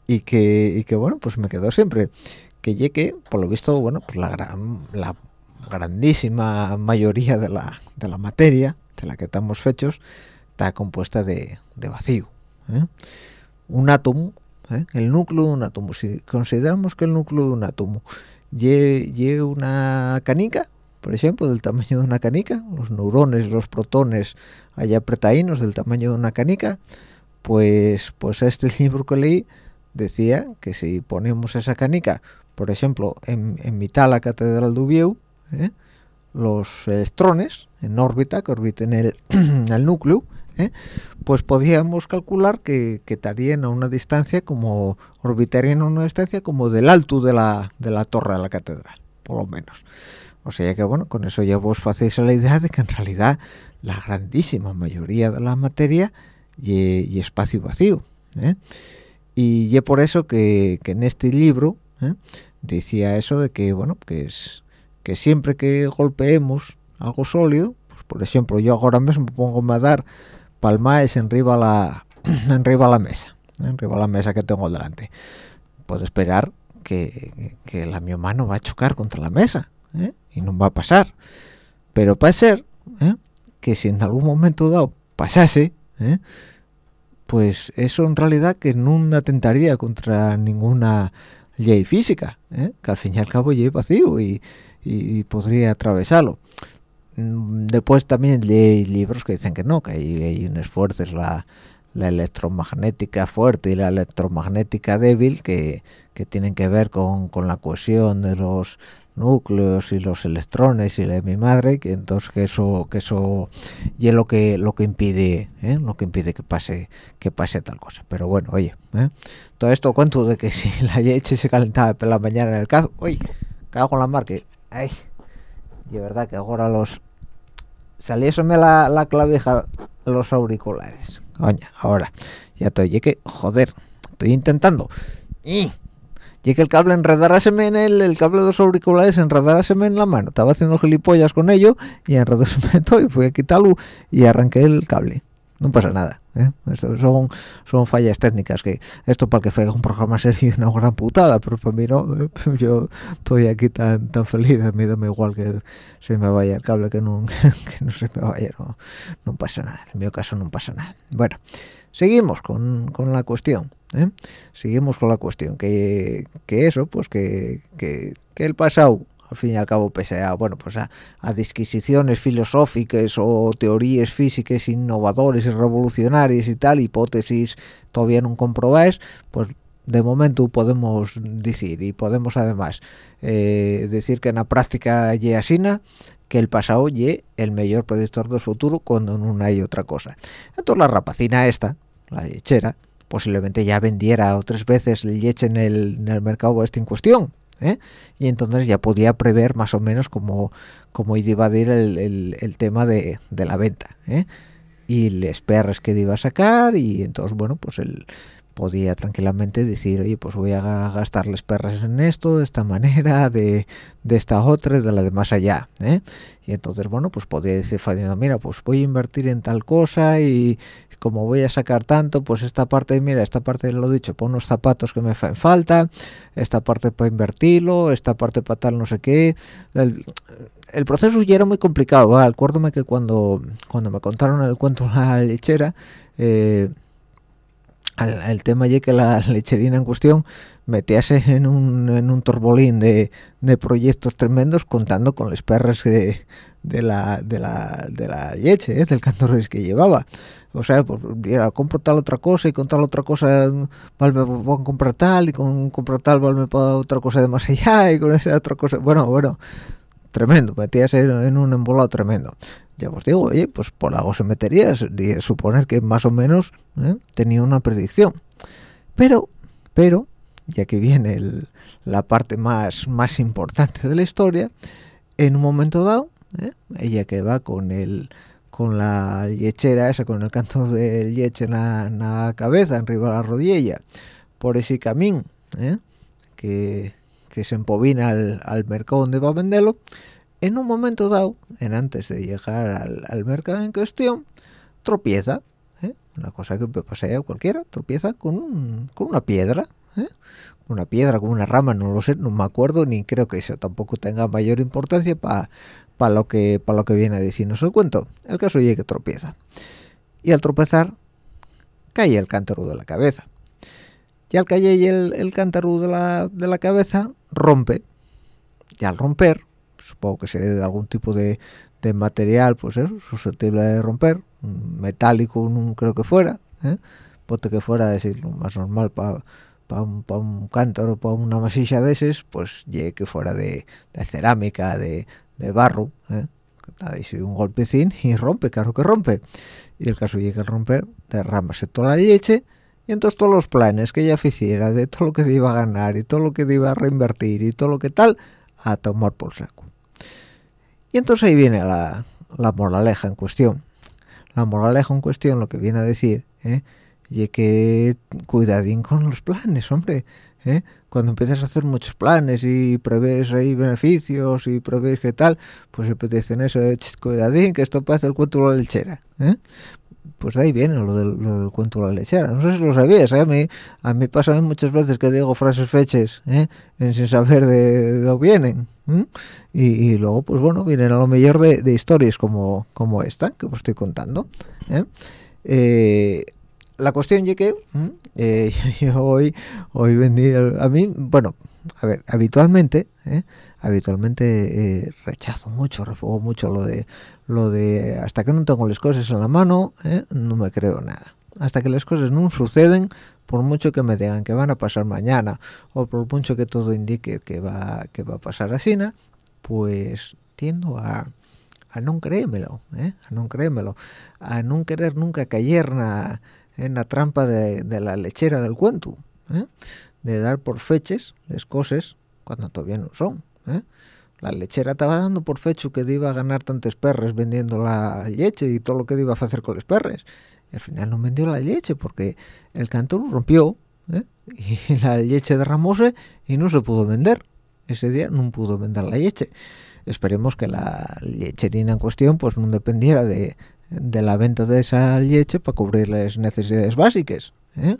y que, y que bueno, pues me quedó siempre. Que llegue, por lo visto, bueno, pues la, gran, la grandísima mayoría de la, de la materia la que estamos hechos está compuesta de, vacío. ¿eh? Un átomo, ¿eh? el núcleo de un átomo, si consideramos que el núcleo de un átomo lleve una canica, por ejemplo, del tamaño de una canica, los neurones, los protones allá pretaínos del tamaño de una canica, pues, pues este libro que leí decía que si ponemos esa canica, por ejemplo, en, en mitad la catedral de Ubieu. Los electrones en órbita que orbiten el, el núcleo, ¿eh? pues podíamos calcular que, que, estarían a una distancia como orbitarían a una distancia como del alto de la, de la torre de la catedral, por lo menos. O sea que bueno, con eso ya vos hacéis la idea de que en realidad la grandísima mayoría de la materia y, espacio vacío. ¿eh? y es por eso que, que, en este libro ¿eh? decía eso de que bueno que es que siempre que golpeemos algo sólido pues por ejemplo yo ahora mismo pongo a dar palmaes en arriba la en arriba la mesa ¿eh? en arriba la mesa que tengo delante puedo esperar que, que la mi mano va a chocar contra la mesa ¿eh? y no va a pasar pero puede ser que si en algún momento dado pasase pues eso en realidad que no atentaría contra ninguna ley física, ¿eh? que al fin y al cabo lleve vacío y, y, podría atravesarlo. Mm, después también leí libros que dicen que no, que hay, hay un esfuerzo, es la, la electromagnética fuerte y la electromagnética débil que, que tienen que ver con, con la cohesión de los núcleos y los electrones y la de mi madre que entonces que eso que eso y es lo que lo que impide ¿eh? lo que impide que pase que pase tal cosa pero bueno oye ¿eh? todo esto cuento de que si la leche se calentaba por la mañana en el caso uy cago con la marca ay de verdad que ahora los saliéseme la, la clavija los auriculares. Coño ahora ya estoy que joder estoy intentando. Y que el cable enredaráseme en el, el cable de los auriculares enredaráseme en la mano. Estaba haciendo gilipollas con ello y enredóseme todo y fui a quitarlo y arranqué el cable no pasa nada ¿eh? esto son, son fallas técnicas que esto para que fuera un programa serio una gran putada pero para mí no ¿eh? yo estoy aquí tan tan feliz a mí da igual que se me vaya el cable que no, que no se me vaya no, no pasa nada en mi caso no pasa nada bueno seguimos con, con la cuestión ¿eh? seguimos con la cuestión que, que eso pues que, que, el pasado al fin y al cabo pese a bueno pues a, disquisiciones filosóficas o teorías físicas innovadoras y revolucionarias y tal hipótesis todavía no comprobáis pues de momento podemos decir y podemos además eh, decir que en la práctica y asina que el pasado y el mayor predictor del futuro cuando no hay otra cosa. Entonces la rapacina esta la lechera posiblemente ya vendiera otras veces el leche en el, en el mercado este en cuestión ¿eh? y entonces ya podía prever más o menos cómo, cómo iba a ir el, el, tema de, de, la venta ¿eh? y les perras que iba a sacar y entonces bueno pues el podía tranquilamente decir, oye, pues voy a gastarles perras en esto, de esta manera, de, de esta otra, de la de más allá, ¿eh? Y entonces, bueno, pues podía decir, mira, pues voy a invertir en tal cosa y como voy a sacar tanto, pues esta parte, mira, esta parte lo dicho, pon unos zapatos que me hacen falta, esta parte para invertirlo, esta parte para tal no sé qué. El, proceso ya era muy complicado, ¿va? acuérdame que cuando, cuando me contaron el cuento la lechera, eh, el, tema ya que la lecherina en cuestión metíase en un, en un torbolín de, de proyectos tremendos contando con las perras de, de, la, de, la, de la leche, ¿eh? del cantorres que llevaba. O sea, pues era, compro tal otra cosa y con tal otra cosa valme voy a comprar tal y con comprar tal valme para otra cosa de más allá y con esa otra cosa. Bueno, bueno, tremendo, metíase en, en un embolado tremendo ya os digo, oye, pues por algo se metería, suponer que más o menos ¿eh? tenía una predicción. Pero, pero, ya que viene la parte más, más importante de la historia, en un momento dado, ¿eh? ella que va con el con la lechera esa, con el canto de leche en la, cabeza, arriba de la rodilla, por ese camino, ¿eh? que, que se empovina al, al mercado donde va a venderlo, en un momento dado, en antes de llegar al, mercado en cuestión, tropieza, ¿eh? una cosa que pasa a cualquiera, tropieza con, con una piedra, ¿eh? una piedra, con una rama, no lo sé, no me acuerdo, ni creo que eso tampoco tenga mayor importancia para lo que para lo que viene a decirnos el cuento. El caso es que tropieza. Y al tropezar, cae el cántaro de la cabeza. Y al caer el, el cántaro de la, de la cabeza, rompe. Y al romper, supongo que sería de algún tipo de, de material, pues eso, susceptible de romper, metálico no creo que fuera, ¿eh? Que fuera decir lo más normal para pa un, pa un, cántaro, para una masilla de esos, pues llegue que fuera de, de cerámica, de, de barro, ¿eh? si un golpecín y rompe, claro que rompe. Y el caso llega a romper, derramase toda la leche, y entonces todos los planes que ella hiciera, de todo lo que iba a ganar, y todo lo que iba a reinvertir, y todo lo que tal, a tomar por saco. Y entonces ahí viene la, moraleja en cuestión. La moraleja en cuestión lo que viene a decir, ¿eh? y que cuidadín con los planes, hombre. ¿eh? Cuando empiezas a hacer muchos planes y prevés ahí beneficios y prevés qué tal, pues te dicen eso, cuidadín, que esto pasa el cuento de la lechera. ¿eh? Pues ahí viene lo del, cuento de la lechera. No sé si lo sabías, ¿eh? a mí a mí pasa muchas veces que digo frases fechas ¿eh? sin saber de, dónde vienen. Y, luego, pues bueno, vienen a lo mejor de, historias como, como esta que os estoy contando. ¿eh? Eh, la cuestión es que yo hoy, hoy vendí, a mí, bueno, a ver, habitualmente, habitualmente rechazo mucho, refugo mucho lo de lo de hasta que no tengo las cosas en la mano ¿eh? no me creo nada hasta que las cosas no suceden por mucho que me digan que van a pasar mañana o por mucho que todo indique que va que va a pasar así pues tiendo a, a no creérmelo ¿eh? a no creérmelo a no querer nunca caer en la trampa de, la lechera del cuento ¿eh? de dar por fechas las cosas cuando todavía no son ¿eh? la lechera estaba dando por fecho que iba a ganar tantos perres vendiendo la leche y todo lo que iba a hacer con los perres. Al final no vendió la leche porque el cantor rompió ¿eh? y la leche derramóse y no se pudo vender. Ese día no pudo vender la leche. Esperemos que la lecherina en cuestión pues no dependiera de, de la venta de esa leche para cubrir las necesidades básicas. ¿eh?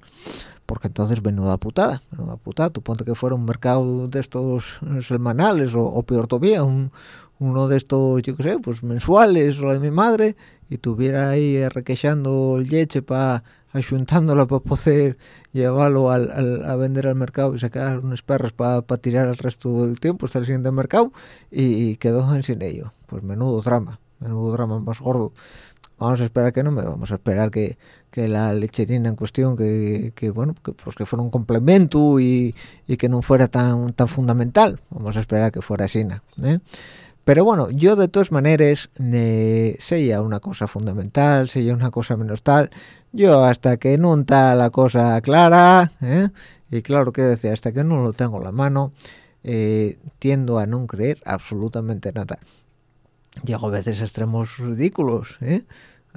Porque entonces menuda putada, menuda putada, tú ponte que fuera un mercado de estos semanales o, peor todavía, un, uno de estos, yo qué sé, pues mensuales, o de mi madre, y tuviera ahí requechando leche para ayuntándola para poder llevarlo al, a vender al mercado y sacar unas perras para tirar el resto del tiempo hasta el siguiente mercado y, quedó en sin ello. Pues menudo drama menudo drama más gordo. Vamos a esperar que no me vamos a esperar que, que la lecherina en cuestión que, que bueno que, pues que fuera un complemento y, y, que no fuera tan tan fundamental vamos a esperar que fuera así ¿eh? pero bueno yo de todas maneras ne, sería una cosa fundamental sería una cosa menos tal yo hasta que no está la cosa clara ¿eh? y claro que decía hasta que no lo tengo en la mano eh, tiendo a no creer absolutamente nada llego a veces a extremos ridículos, ¿eh?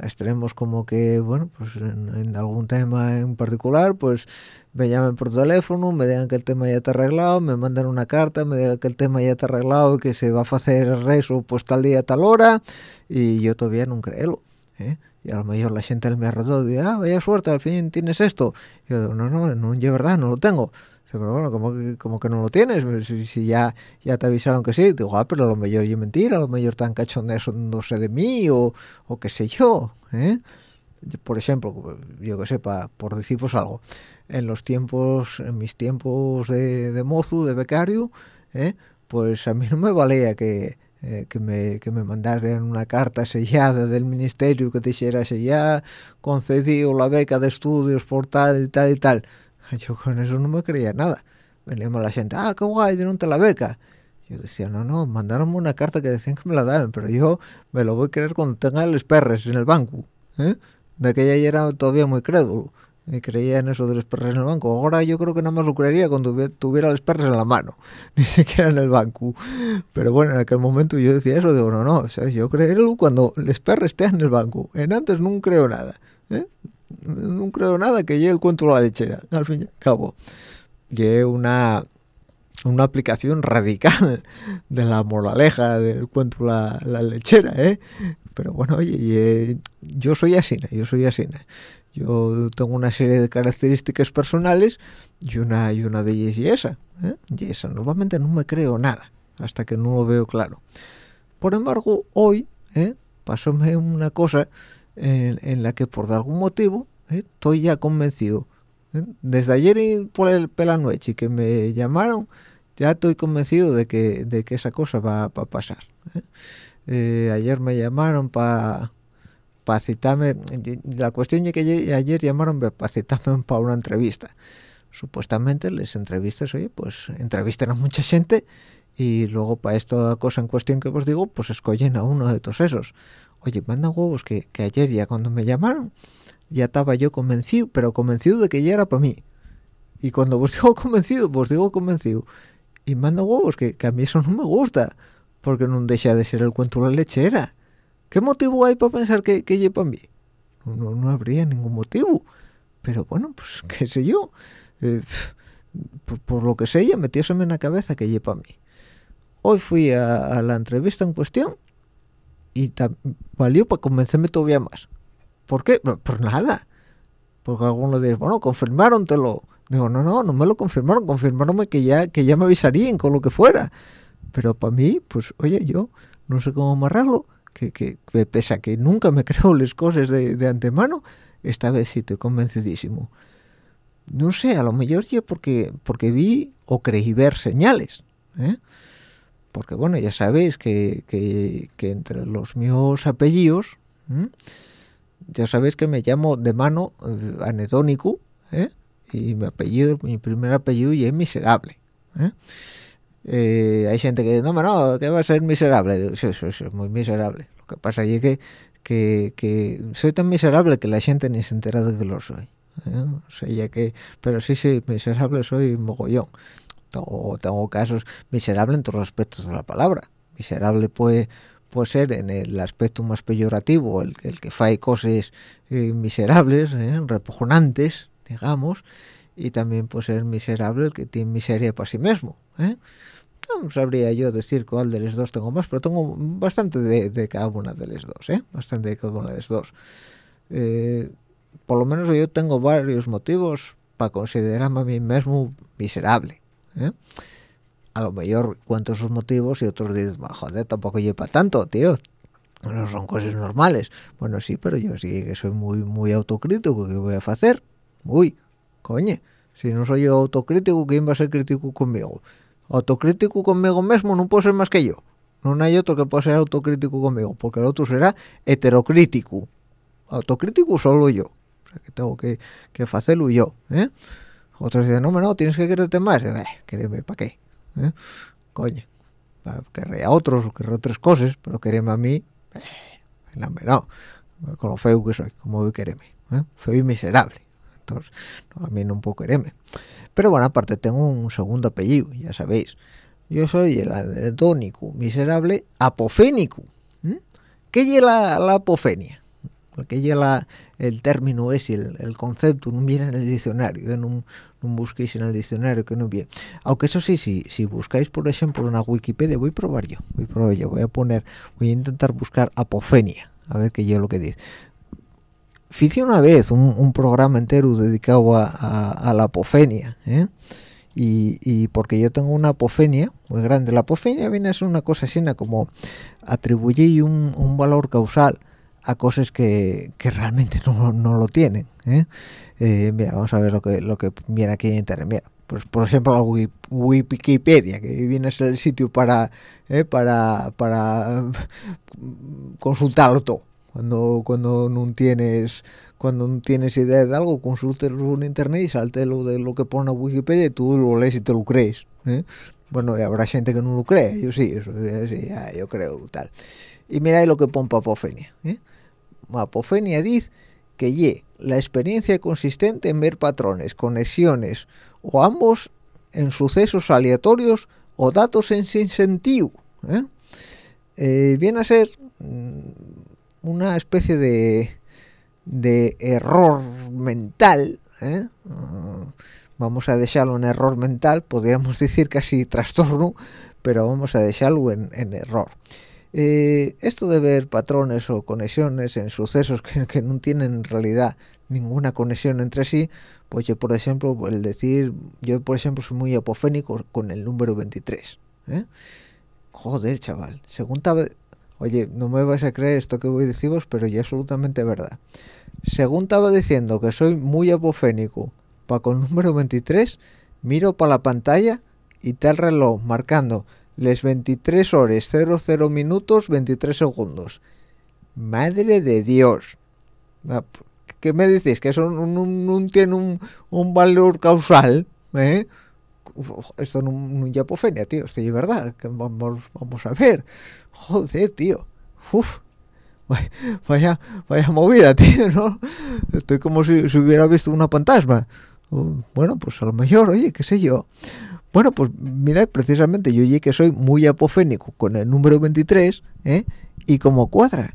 Extremos como que, bueno, pues en, algún tema en particular, pues me llamen por teléfono, me digan que el tema ya está arreglado, me mandan una carta, me digan que el tema ya está arreglado y que se va a hacer el rezo pues tal día, tal hora, y yo todavía no creo, ¿eh? Y a lo mejor la gente al mi alrededor dice, ah, vaya suerte, al fin tienes esto. Y yo digo, no, no, no, es verdad, no lo tengo pero bueno, como que, como que no lo tienes, si, ya ya te avisaron que sí, digo, ah, pero a lo mejor es mentira, a lo mejor no sé de mí o, o qué sé yo, ¿eh? Por ejemplo, yo que sepa, por decir pues algo, en los tiempos, en mis tiempos de, de mozo, de becario, ¿eh? pues a mí no me valía que, eh, que, me, que me mandaran una carta sellada del ministerio que dijera ya concedido la beca de estudios por tal y tal y tal yo con eso no me creía nada. Veníamos la gente, ah, qué guay, dieron la beca. Yo decía, no, no, mandaron una carta que decían que me la daban, pero yo me lo voy a creer cuando tenga los perres en el banco. ¿eh? De aquella ya era todavía muy crédulo y creía en eso de los en el banco. Ahora yo creo que nada más lo creería cuando tuviera los perres en la mano, ni siquiera en el banco. Pero bueno, en aquel momento yo decía eso, digo, no, no, o sea, yo creerlo cuando los perres estén en el banco. En antes no creo nada. ¿eh? No creo nada que llegue el cuento de la lechera al fin y al cabo llegue una una aplicación radical de la moraleja del cuento la, la lechera ¿eh? pero bueno oye yo soy así yo soy así yo tengo una serie de características personales y una y una de ellas y esa ¿eh? y esa normalmente no me creo nada hasta que no lo veo claro por embargo hoy ¿eh? pasóme una cosa en, la que por algún motivo eh, estoy ya convencido. ¿eh? Desde ayer y por el pelanueche que me llamaron, ya estoy convencido de que, de que esa cosa va a pasar. ¿eh? ayer me llamaron para para citarme, la cuestión es que ayer, llamaron para citarme para una entrevista. Supuestamente les entrevistas, oye, pues entrevistan a mucha gente y luego para esta cosa en cuestión que os digo, pues escogen a uno de todos esos oye, manda huevos que, ayer ya cuando me llamaron, ya estaba yo convencido, pero convencido de que ya era para mí. Y cuando vos digo convencido, vos digo convencido. Y manda huevos que, a mí eso no me gusta, porque no deja de ser el cuento de la lechera. ¿Qué motivo hay para pensar que, que para mí? No, no, habría ningún motivo. Pero bueno, pues qué sé yo. Eh, por, lo que sé, ya metióseme en la cabeza que para mí. Hoy fui a la entrevista en cuestión y valió para convencerme todavía más. ¿Por qué? Por, nada. Porque algunos dirán, bueno, confirmárontelo. Digo, no, no, no me lo confirmaron, confirmaronme que ya, que ya me avisarían con lo que fuera. Pero para mí, pues, oye, yo no sé cómo amarrarlo, que, que, pese a que nunca me creo las cosas de, de antemano, esta vez sí estoy convencidísimo. No sé, a lo mejor ya porque, porque vi o creí ver señales. ¿eh? Porque bueno, ya sabéis que, entre los míos apellidos, ya sabéis que me llamo de mano eh, anedónico, ¿eh? y mi apellido, mi primer apellido y es miserable. ¿eh? hay gente que dice, no, no, que va a ser miserable. sí, sí, sí, muy miserable. Lo que pasa es que, que, que soy tan miserable que la gente ni se entera de que lo soy. O sea, ya que, pero sí, sí, miserable soy mogollón tengo casos miserables en todos los aspectos de la palabra. Miserable puede, puede ser en el aspecto más peyorativo, el, que fae cosas eh, miserables, eh, repugnantes, digamos, y también puede ser miserable el que tiene miseria para sí mismo. ¿eh? No sabría yo decir cuál de los dos tengo más, pero tengo bastante de, cada una de las dos, ¿eh? bastante de cada una de las dos. por lo menos yo tengo varios motivos para considerarme a mí mismo miserable ¿eh? a lo mejor cuento sus motivos y otros dicen joder tampoco lleva tanto tío no son cosas normales bueno sí pero yo sí que soy muy muy autocrítico ¿qué voy a hacer? uy coño si no soy yo autocrítico ¿quién va a ser crítico conmigo? autocrítico conmigo mismo no puedo ser más que yo no hay otro que pueda ser autocrítico conmigo porque el otro será heterocrítico autocrítico solo yo o sea que tengo que, que hacerlo yo ¿eh? Otros dicen no, no, tienes que quererte más eh, quererme para qué ¿Eh? coño. Querré a otros querré otras cosas pero quererme a mí eh, no, no. Con lo feo que soy como voy a quererme ¿eh? feo y miserable. Entonces a mí no puedo quererme. Pero bueno aparte tengo un segundo apellido ya sabéis. Yo soy el anetónico miserable apofénico. ¿qué es la, la apofenia? que ya el término es el, el concepto no viene en el diccionario no, no busquéis en el diccionario que no viene aunque eso sí si, si buscáis por ejemplo en la wikipedia voy a probar yo voy a probar yo voy a poner voy a intentar buscar apofenia a ver qué yo lo que dice. Hice una vez un, programa entero dedicado a, la apofenia ¿eh? y, y, porque yo tengo una apofenia muy grande. La apofenia viene a ser una cosa así como atribuir un, un valor causal a cosas que, que realmente no, no, lo tienen ¿eh? Eh, mira vamos a ver lo que lo que viene aquí en internet mira pues por ejemplo la Wikipedia que viene a ser el sitio para ¿eh? para para consultarlo todo cuando cuando no tienes cuando no tienes idea de algo consultelo en internet y salte lo de lo que pone Wikipedia y tú lo lees y te lo crees bueno y habrá gente que no lo cree yo sí eso sí, yo creo tal y mira lo que pone apofenia ¿eh? Apofenia dice que ye la experiencia consistente en ver patrones, conexiones o ambos en sucesos aleatorios o datos en sin sentido. ¿eh? Eh, viene a ser mm, una especie de, de error mental. ¿eh? Ah, vamos a dejarlo en error mental, podríamos decir casi trastorno, pero vamos a dejarlo en error. Eh, esto de ver patrones o conexiones en sucesos que, no tienen en realidad ninguna conexión entre sí, pues yo por ejemplo, el decir, yo por ejemplo soy muy apofénico con el número 23. ¿eh? Joder, chaval, según. Oye, no me vais a creer esto que voy a deciros, pero ya es absolutamente verdad. Según estaba diciendo que soy muy apofénico para con el número 23, miro para la pantalla y está el reloj marcando les 23 horas 00 minutos 23 segundos madre de dios ah, ¿qué me decís? que eso no, tiene un, valor causal ¿eh? esto no, no es apofenia tío esto es verdad vamos, vamos a ver joder tío. Vaya, vaya movida, tío, ¿no? Estoy como si, si hubiera visto una fantasma. Bueno, pues a lo mejor, oye, qué sé yo. Bueno, pues mira, precisamente yo llegué que soy muy apofénico con el número 23, ¿eh? y como cuadra,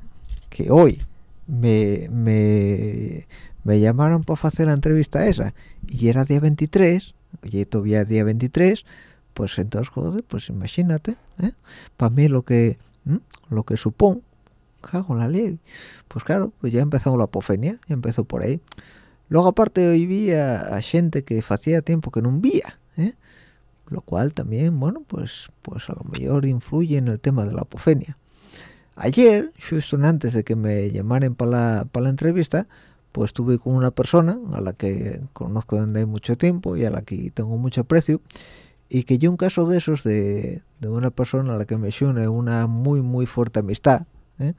que hoy me, me, me llamaron para hacer la entrevista esa, y era día 23, y todavía día 23, pues entonces, joder, pues imagínate, ¿eh? para mí lo que lo que supón, cago la ley, pues claro, pues ya empezó la apofenia, ya empezó por ahí. Luego aparte hoy vi a, gente que hacía tiempo que no vía, ¿eh? Lo cual también, bueno, pues, pues a lo mejor influye en el tema de la apofenia. Ayer, justo antes de que me llamaran para la, para la entrevista, pues estuve con una persona a la que conozco desde mucho tiempo y a la que tengo mucho aprecio, y que yo un caso de esos, de, una persona a la que me une una muy, muy fuerte amistad, ¿eh?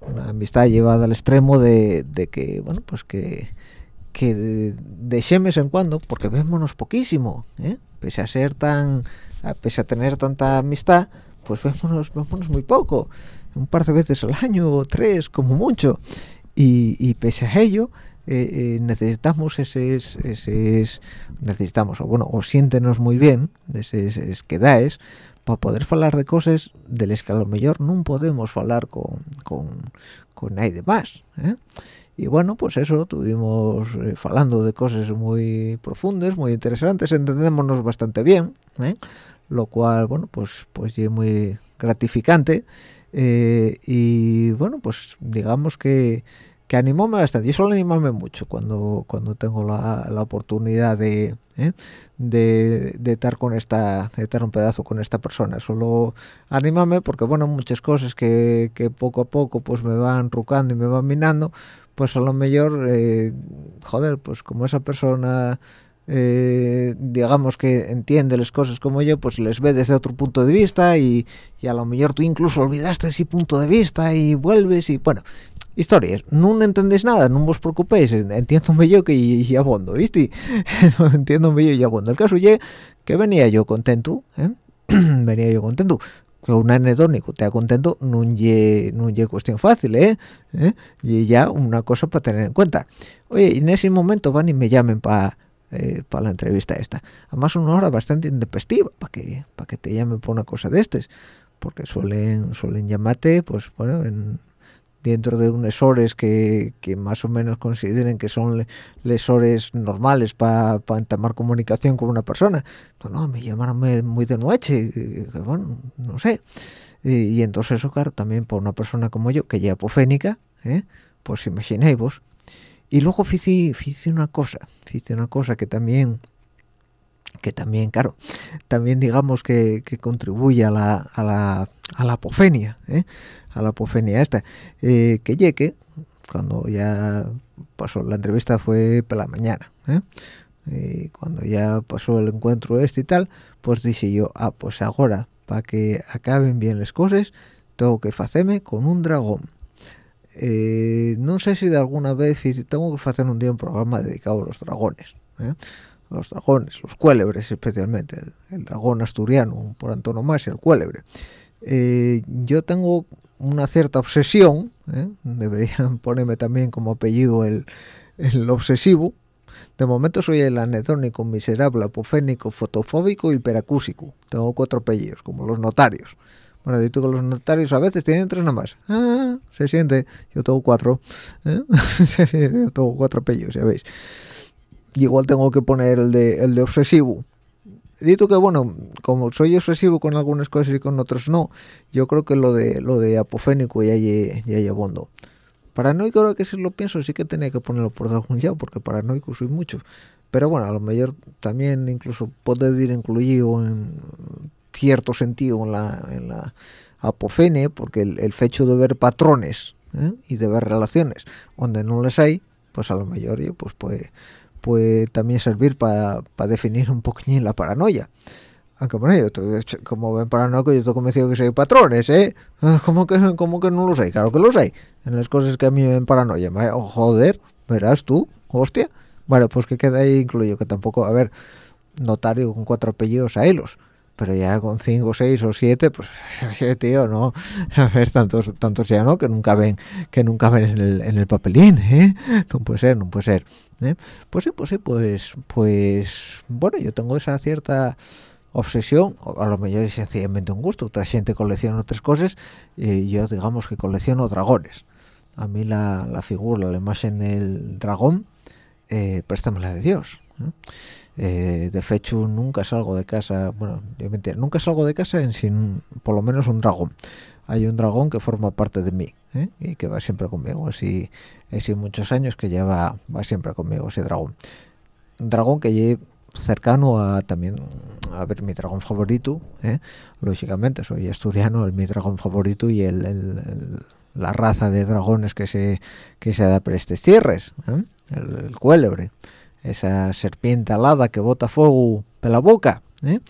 una amistad llevada al extremo de, de que, bueno, pues que que de, de en cuando, porque vémonos poquísimo, ¿eh? Pese a ser tan, pese a tener tanta amistad, pues vémonos, vémonos muy poco, un par de veces al año o tres como mucho, y, y pese a ello eh, eh, necesitamos ese, necesitamos o bueno o siéntenos muy bien esos quedaes para poder hablar de cosas de las que a lo mejor no podemos hablar con, con, con nadie más ¿eh? Y bueno pues eso tuvimos hablando de cosas muy profundas muy interesantes entendémonos bastante bien lo cual bueno pues pues es muy gratificante y bueno pues digamos que que animóme bastante yo suelo animarme mucho cuando cuando tengo la, la oportunidad de, ¿eh? de, de estar con esta de estar un pedazo con esta persona solo animarme porque bueno muchas cosas que, que poco a poco pues me van rucando y me van minando pues a lo mejor eh, joder pues como esa persona eh, digamos que entiende las cosas como yo, pues les ve desde otro punto de vista y, y, a lo mejor tú incluso olvidaste ese punto de vista y vuelves y bueno, historias, no entendéis nada, no os preocupéis, entiéndome yo que y, abondo, ¿viste? entiéndome yo y abondo. El caso es que venía yo contento, ¿eh? venía yo contento, que un anedónico te contento no es cuestión fácil, ¿eh? ¿eh? Y ya una cosa para tener en cuenta. Oye, en ese momento van y me llamen para eh, la entrevista esta. Además una hora bastante intempestiva para que para que te llamen por una cosa de estos, porque suelen suelen llamarte pues bueno en dentro de unos horas que, que, más o menos consideren que son lesores normales para pa entamar comunicación con una persona. No, no, me llamaron muy de noche, bueno, no sé. Y, y, entonces eso, claro, también para una persona como yo, que ya apofénica, ¿eh? pues imaginéis vos. Y luego hice, hice una cosa, hice una cosa que también que también, claro, también digamos que, que contribuye a la, a la, a la apofenia, ¿eh? A la apofenia esta, eh, que llegue, cuando ya pasó la entrevista fue por la mañana, ¿eh? y cuando ya pasó el encuentro este y tal, pues dije yo, ah, pues ahora, para que acaben bien las cosas, tengo que hacerme con un dragón. Eh, no sé si de alguna vez tengo que hacer un día un programa dedicado a los dragones, ¿eh? los dragones, los cuélebres especialmente, el, dragón asturiano por antonomasia, el cuélebre. Eh, yo tengo una cierta obsesión, ¿eh? deberían ponerme también como apellido el, el, obsesivo. De momento soy el anedónico, miserable, apofénico, fotofóbico y hiperacúsico. Tengo cuatro apellidos, como los notarios. Bueno, digo que los notarios a veces tienen tres nada más. Ah, se siente. Yo tengo cuatro. ¿eh? Tengo cuatro apellidos, ya veis igual tengo que poner el de, el de obsesivo. Dito que bueno, como soy obsesivo con algunas cosas y con otras no, yo creo que lo de lo de apofénico ya hay, ya abondo. Paranoico ahora que si lo pienso sí que tenía que ponerlo por algún lado porque paranoico soy mucho. Pero bueno, a lo mejor también incluso puede ir incluido en cierto sentido en la, en la apofene porque el, el hecho de ver patrones ¿eh? y de ver relaciones donde no les hay, pues a lo mejor yo pues puede puede también servir para definir un poquito la paranoia. Aunque bueno, yo como ven paranoico, yo estoy convencido que soy patrones, ¿eh? ¿Cómo que, ¿Cómo que no lo sé? Claro que lo sé. En las cosas que a mí me ven paranoia. Oh, joder, verás tú, hostia. Bueno, pues que queda ahí incluyo que tampoco, a ver, notario con cuatro apellidos a hilos pero ya con cinco, seis o siete, pues tío, no, a ver, tantos, tantos ya no, que nunca ven, que nunca ven en el, en el papelín, ¿eh? No puede ser, no puede ser. ¿eh? Pues sí, pues sí, pues, pues, bueno, yo tengo esa cierta obsesión, a lo mejor es sencillamente un gusto, otra gente colecciona otras cosas, y yo digamos que colecciono dragones. A mí la, la figura, la imagen del dragón, eh, préstamela de Dios. ¿eh? Eh, de hecho nunca salgo de casa bueno yo nunca salgo de casa en sin por lo menos un dragón hay un dragón que forma parte de mí ¿eh? y que va siempre conmigo así así muchos años que lleva va siempre conmigo ese dragón un dragón que lleve cercano a también a ver mi dragón favorito ¿eh? lógicamente soy asturiano el mi dragón favorito y el, la raza de dragones que se que se da por estos cierres el, el cuélebre esa serpiente alada que bota fuego por la boca ¿eh?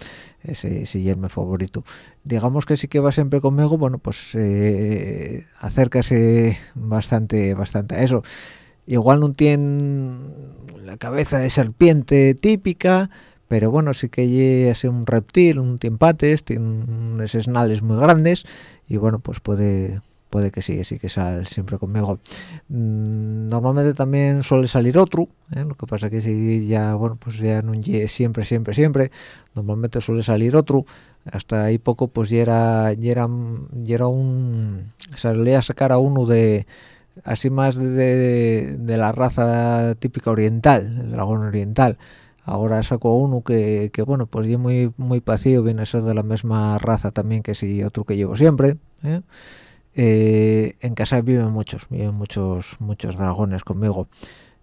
ese, ese es mi favorito digamos que sí que va siempre conmigo bueno pues eh, acércase bastante bastante a eso igual no tiene la cabeza de serpiente típica pero bueno sí que es un reptil un timpates tiene unos esnales muy grandes y bueno pues puede puede que sí, sí que sale siempre conmigo. Mm, normalmente también suele salir otro, ¿eh? lo que pasa que si ya, bueno, pues ya no siempre, siempre, siempre, normalmente suele salir otro, hasta ahí poco pues ya era, era, era un, salía a sacar a uno de, así más de, de, la raza típica oriental, el dragón oriental, ahora saco uno que, que bueno pues ya muy muy viene a ser de la misma raza también que si otro que llevo siempre ¿eh? Eh, en casa viven muchos viven muchos muchos dragones conmigo.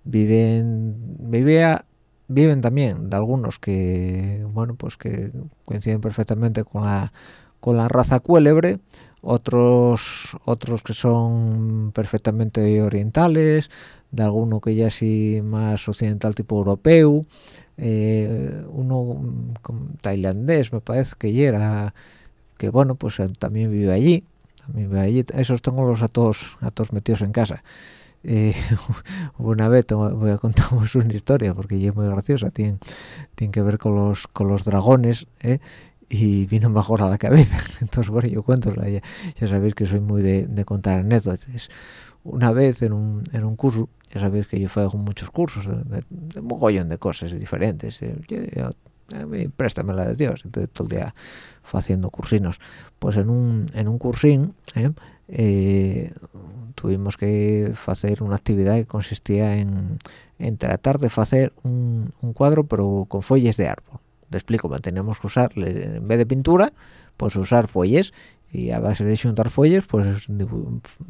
Viven vivía viven también de algunos que bueno pues que coinciden perfectamente con la con la raza cuélebre otros otros que son perfectamente orientales de alguno que ya sí más occidental tipo europeo eh, uno tailandés me parece que era que bueno pues también vive allí allí esos tengo los a todos a todos metidos en casa. Eh, una vez voy a contaros una historia porque es muy graciosa tiene, tiene que ver con los con los dragones ¿eh? y vino mejor a la cabeza. Entonces bueno yo cuento ya, ya, sabéis que soy muy de, contar anécdotas. Una vez en un, en un curso ya sabéis que yo con muchos cursos de, un mogollón de cosas diferentes eh, yo, a mí préstame la de Dios todo el día haciendo cursinos pues en un en un cursín ¿eh? Eh, tuvimos que hacer una actividad que consistía en, en tratar de hacer un, cuadro pero con fuelles de árbol te explico teníamos que usar en vez de pintura pues usar fuelles y a base de juntar fuelles pues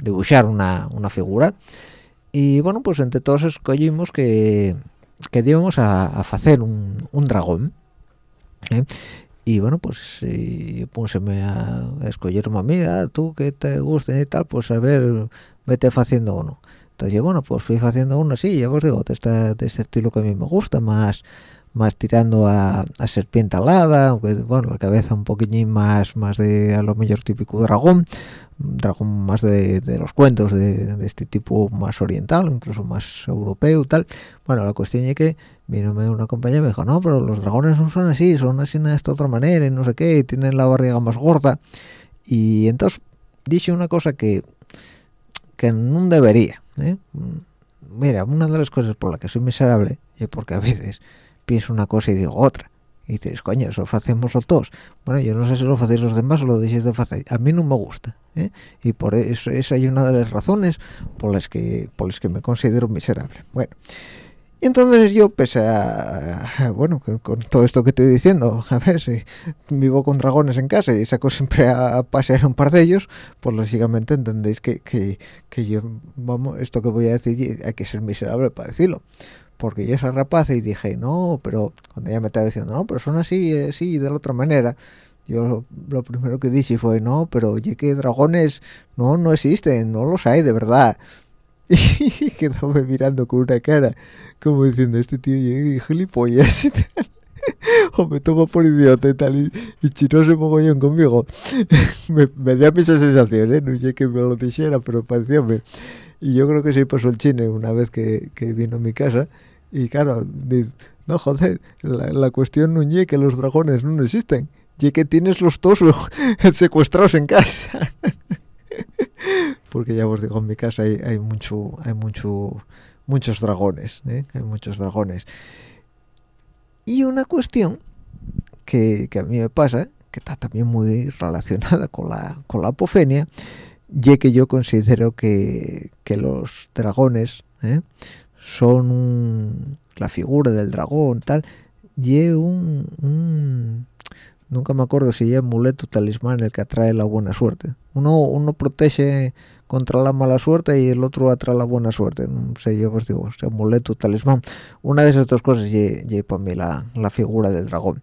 dibujar una, una figura y bueno pues entre todos escogimos que que íbamos a, hacer un, un dragón ¿eh? y bueno pues y púseme a escoger mamá ah, tú que te guste y tal pues a ver vete haciendo uno entonces yo, bueno pues fui haciendo uno así ya os digo de este, de este estilo que a mí me gusta más más tirando a, serpiente alada, aunque bueno, la cabeza un poquillín más más de a lo mejor típico dragón, dragón más de, los cuentos de, este tipo más oriental, incluso más europeo tal. Bueno, la cuestión es que vino una compañía y me dijo, no, pero los dragones no son así, son así de esta otra manera y no sé qué, tienen la barriga más gorda. Y entonces dije una cosa que, que no debería. ¿eh? Mira, una de las cosas por las que soy miserable, y porque a veces pienso una cosa y digo otra. Y dices, coño, eso hacemos todos. Bueno, yo no sé si lo hacéis los demás o lo decís de hacer. A mí no me gusta. ¿eh? Y por eso esa es una de las razones por las que por las que me considero miserable. Bueno. Entonces yo, pese a, bueno, con todo esto que estoy diciendo, a ver, si vivo con dragones en casa y saco siempre a pasear un par de ellos, pues lógicamente entendéis que, que, que yo, vamos, esto que voy a decir, hay que ser miserable para decirlo porque yo era rapaz y dije, no, pero cuando ella me estaba diciendo, no, pero son así, eh, sí, de la otra manera, yo lo, primero que dije fue, no, pero oye, que dragones no, no existen, no los hay de verdad. Y quedó mirando con una cara, como diciendo, este tío llega gilipollas y tal. o me toma por idiota y tal, y, y chino se mogollón conmigo. me, me dio esa sensación, ¿eh? No sé que me lo dijera, pero parecióme. Y yo creo que se pasó el chine una vez que, que vino a mi casa, y claro, dice, no joder, la, cuestión no es que los dragones no existen, y que tienes los dos secuestrados en casa. Porque ya os digo, en mi casa hay, hay mucho, hay mucho, muchos dragones, ¿eh? hay muchos dragones. Y una cuestión que, que, a mí me pasa, que está también muy relacionada con la, con la apofenia, y que yo considero que, que los dragones ¿eh? Son la figura del dragón tal y un, nunca me acuerdo si es amuleto talismán el que atrae la buena suerte. Uno uno protege contra la mala suerte y el otro atrae la buena suerte. No sé yo os digo ese amuleto talismán una de esas dos cosas y, para mí la, la figura del dragón.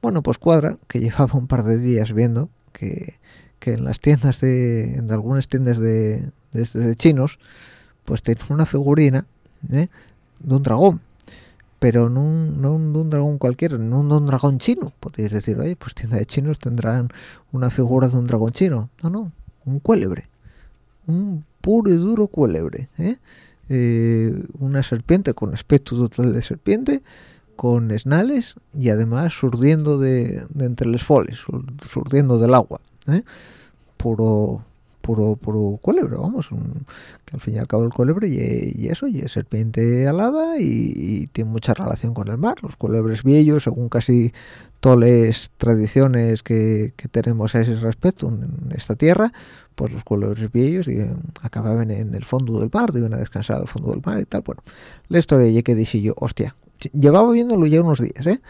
Bueno pues cuadra que llevaba un par de días viendo que, que en las tiendas de en algunas tiendas de, de, de chinos pues tienen una figurina ¿eh? de un dragón pero no, no de un dragón cualquiera, no de un dragón chino. Podéis decir, oye, pues tienda de chinos tendrán una figura de un dragón chino. No, no, un cuélebre. Un puro y duro cuélebre. ¿eh? Eh, una serpiente con aspecto total de serpiente, con esnales y además surdiendo de, entre los foles, surdiendo del agua. Puro puro puro culebre vamos que al fin y al cabo el culebre y, eso y es serpiente alada y, tiene mucha relación con el mar los culebres viejos según casi todas las tradiciones que, tenemos a ese respecto en esta tierra pues los culebres viejos acababan en el fondo del mar iban a descansar al fondo del mar y tal bueno la historia ya que dije yo hostia llevaba viéndolo ya unos días ¿eh?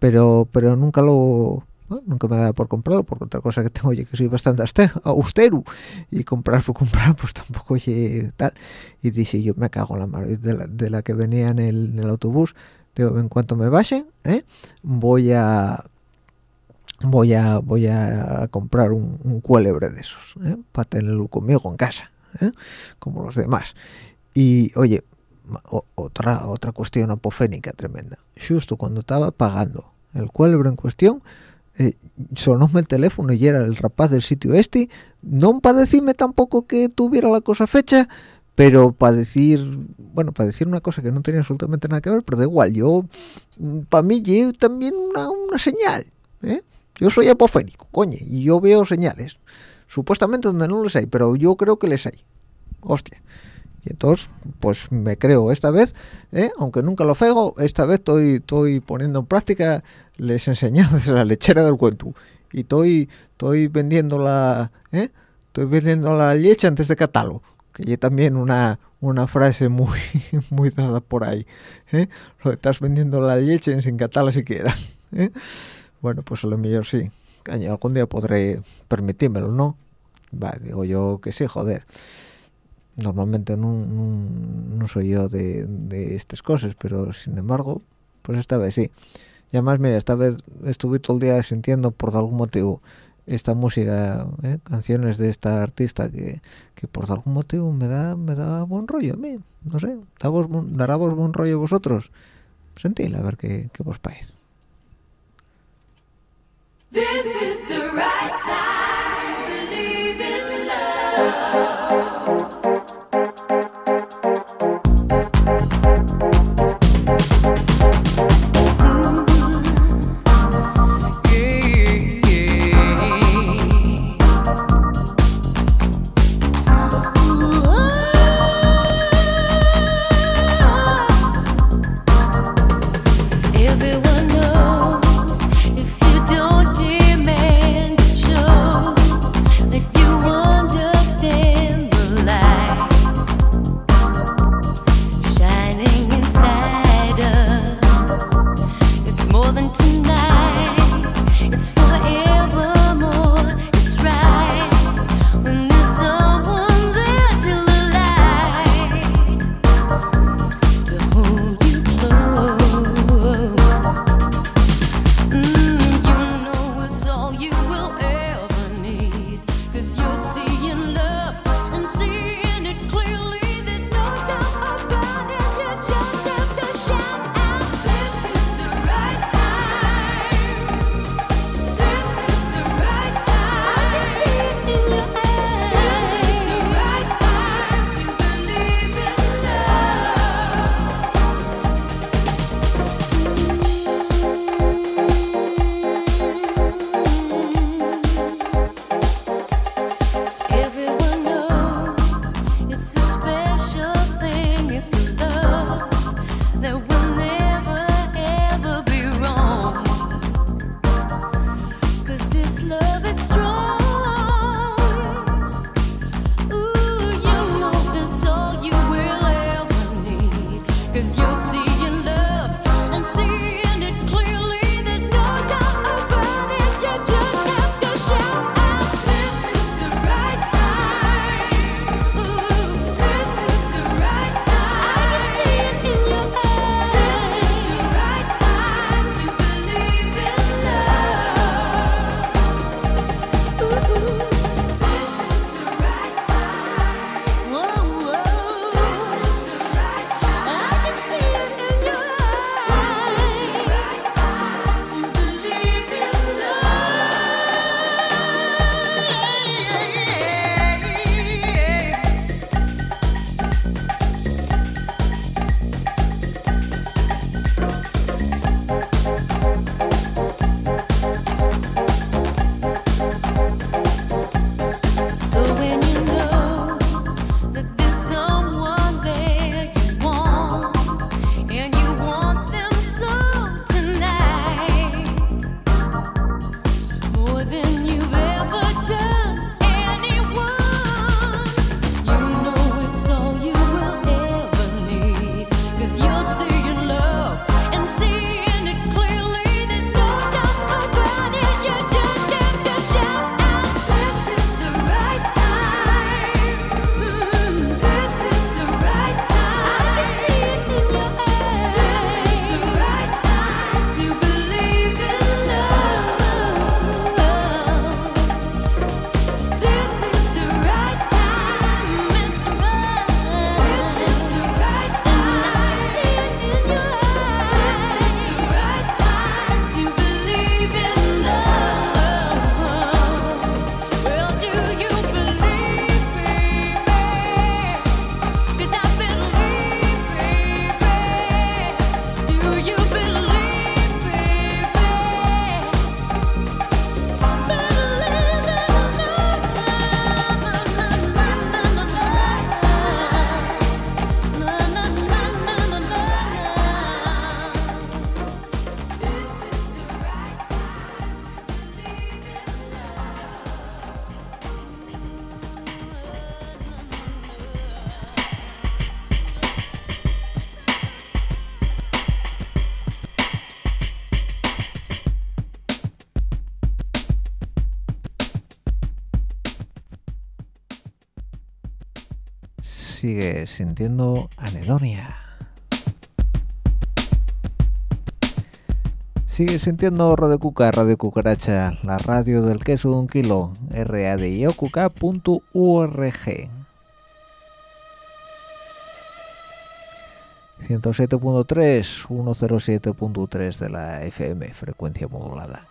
pero pero nunca lo nunca me da por comprarlo porque otra cosa que tengo oye que soy bastante austero y comprar por comprar pues tampoco oye tal y dice yo me cago en la madre de la, que venía en el, autobús digo en cuanto me baje ¿eh? voy a voy a voy a comprar un, un cuélebre de esos ¿eh? para tenerlo conmigo en casa ¿eh? como los demás y oye otra otra cuestión apofénica tremenda justo cuando estaba pagando el cuélebre en cuestión eh, sonóme el teléfono y era el rapaz del sitio este. No para decirme tampoco que tuviera la cosa fecha pero para decir bueno para decir una cosa que no tenía absolutamente nada que ver pero da igual yo mm, para mí yo también una, una señal ¿eh? yo soy apofénico coño y yo veo señales supuestamente donde no les hay pero yo creo que les hay. Hostia y entonces pues me creo esta vez ¿eh? aunque nunca lo fego esta vez estoy estoy poniendo en práctica les enseñado desde la lechera del cuento y estoy estoy vendiendo la ¿eh? estoy vendiendo la leche antes de catálogo que es también una una frase muy muy dada por ahí ¿eh? lo estás vendiendo la leche sin catálogo siquiera ¿eh? bueno pues a lo mejor sí algún día podré permitírmelo no digo yo que sí joder normalmente no, soy yo de, estas cosas pero sin embargo pues esta vez sí. Y además mira esta vez estuve todo el día sintiendo por algún motivo esta música ¿eh? canciones de esta artista que, que, por algún motivo me da me da buen rollo a mí no sé dará vos buen rollo a vosotros. Sentí a ver qué, qué vos time than two. Sigue sintiendo anedonia. Sigue sintiendo Radio Cuca, Radio Cucaracha, la radio del queso de un kilo, radiocuca.org. 107.3, 107.3 de la FM, frecuencia modulada.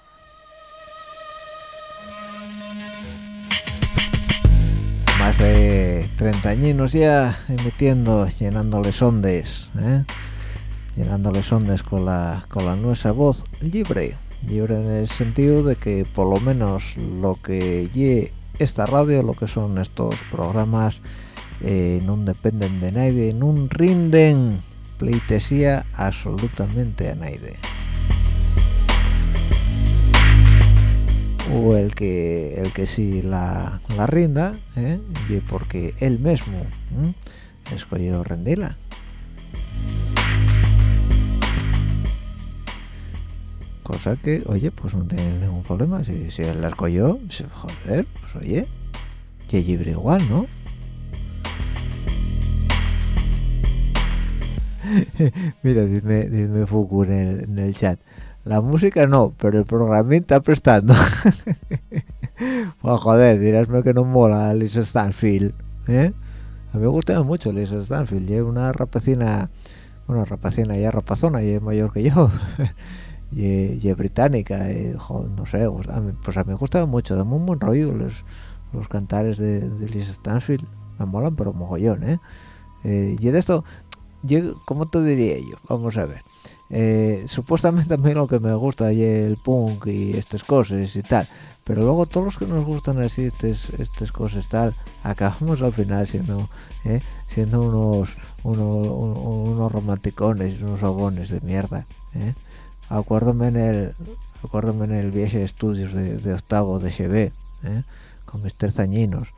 De 30 años ya emitiendo, llenándoles ondes, ¿eh? llenándoles ondes con la, con la nuestra voz libre. Libre en el sentido de que por lo menos lo que lle esta radio, lo que son estos programas, eh, no dependen de nadie, no rinden pleitesía absolutamente a nadie. O el que el que sí la, la rinda, ¿eh? y porque él mismo ¿eh? escogió rendirla. Cosa que, oye, pues no tiene ningún problema. Si, si él la escogió, joder, pues oye, que libre igual, ¿no? Mira, dime, dime Fuku en el, chat. La música no, pero el programín está prestando. pues joder, dirásme que no mola Lisa Stanfield. ¿eh? A mí me gusta mucho Lisa Stanfield. Lleva una rapacina, bueno, rapacina ya rapazona, y es mayor que yo. y, es británica. No sé, pues a, mí, pues a mí me gusta mucho. Dame un buen rollo los, los cantares de, de Lisa Stanfield. Me molan, pero mogollón, ¿eh? eh y de esto, yo, ¿cómo te diría yo? Vamos a ver. Eh, supuestamente a mí lo que me gusta es el punk y estas cosas y tal, pero luego todos los que nos gustan así estas, estas cosas tal, acabamos al final siendo ¿eh? siendo unos, unos, unos romanticones, unos hogones de mierda. ¿eh? Acuérdame en el acuérdame en el viaje de estudios de, de octavo de Chevé, ¿eh? con mis terzañinos,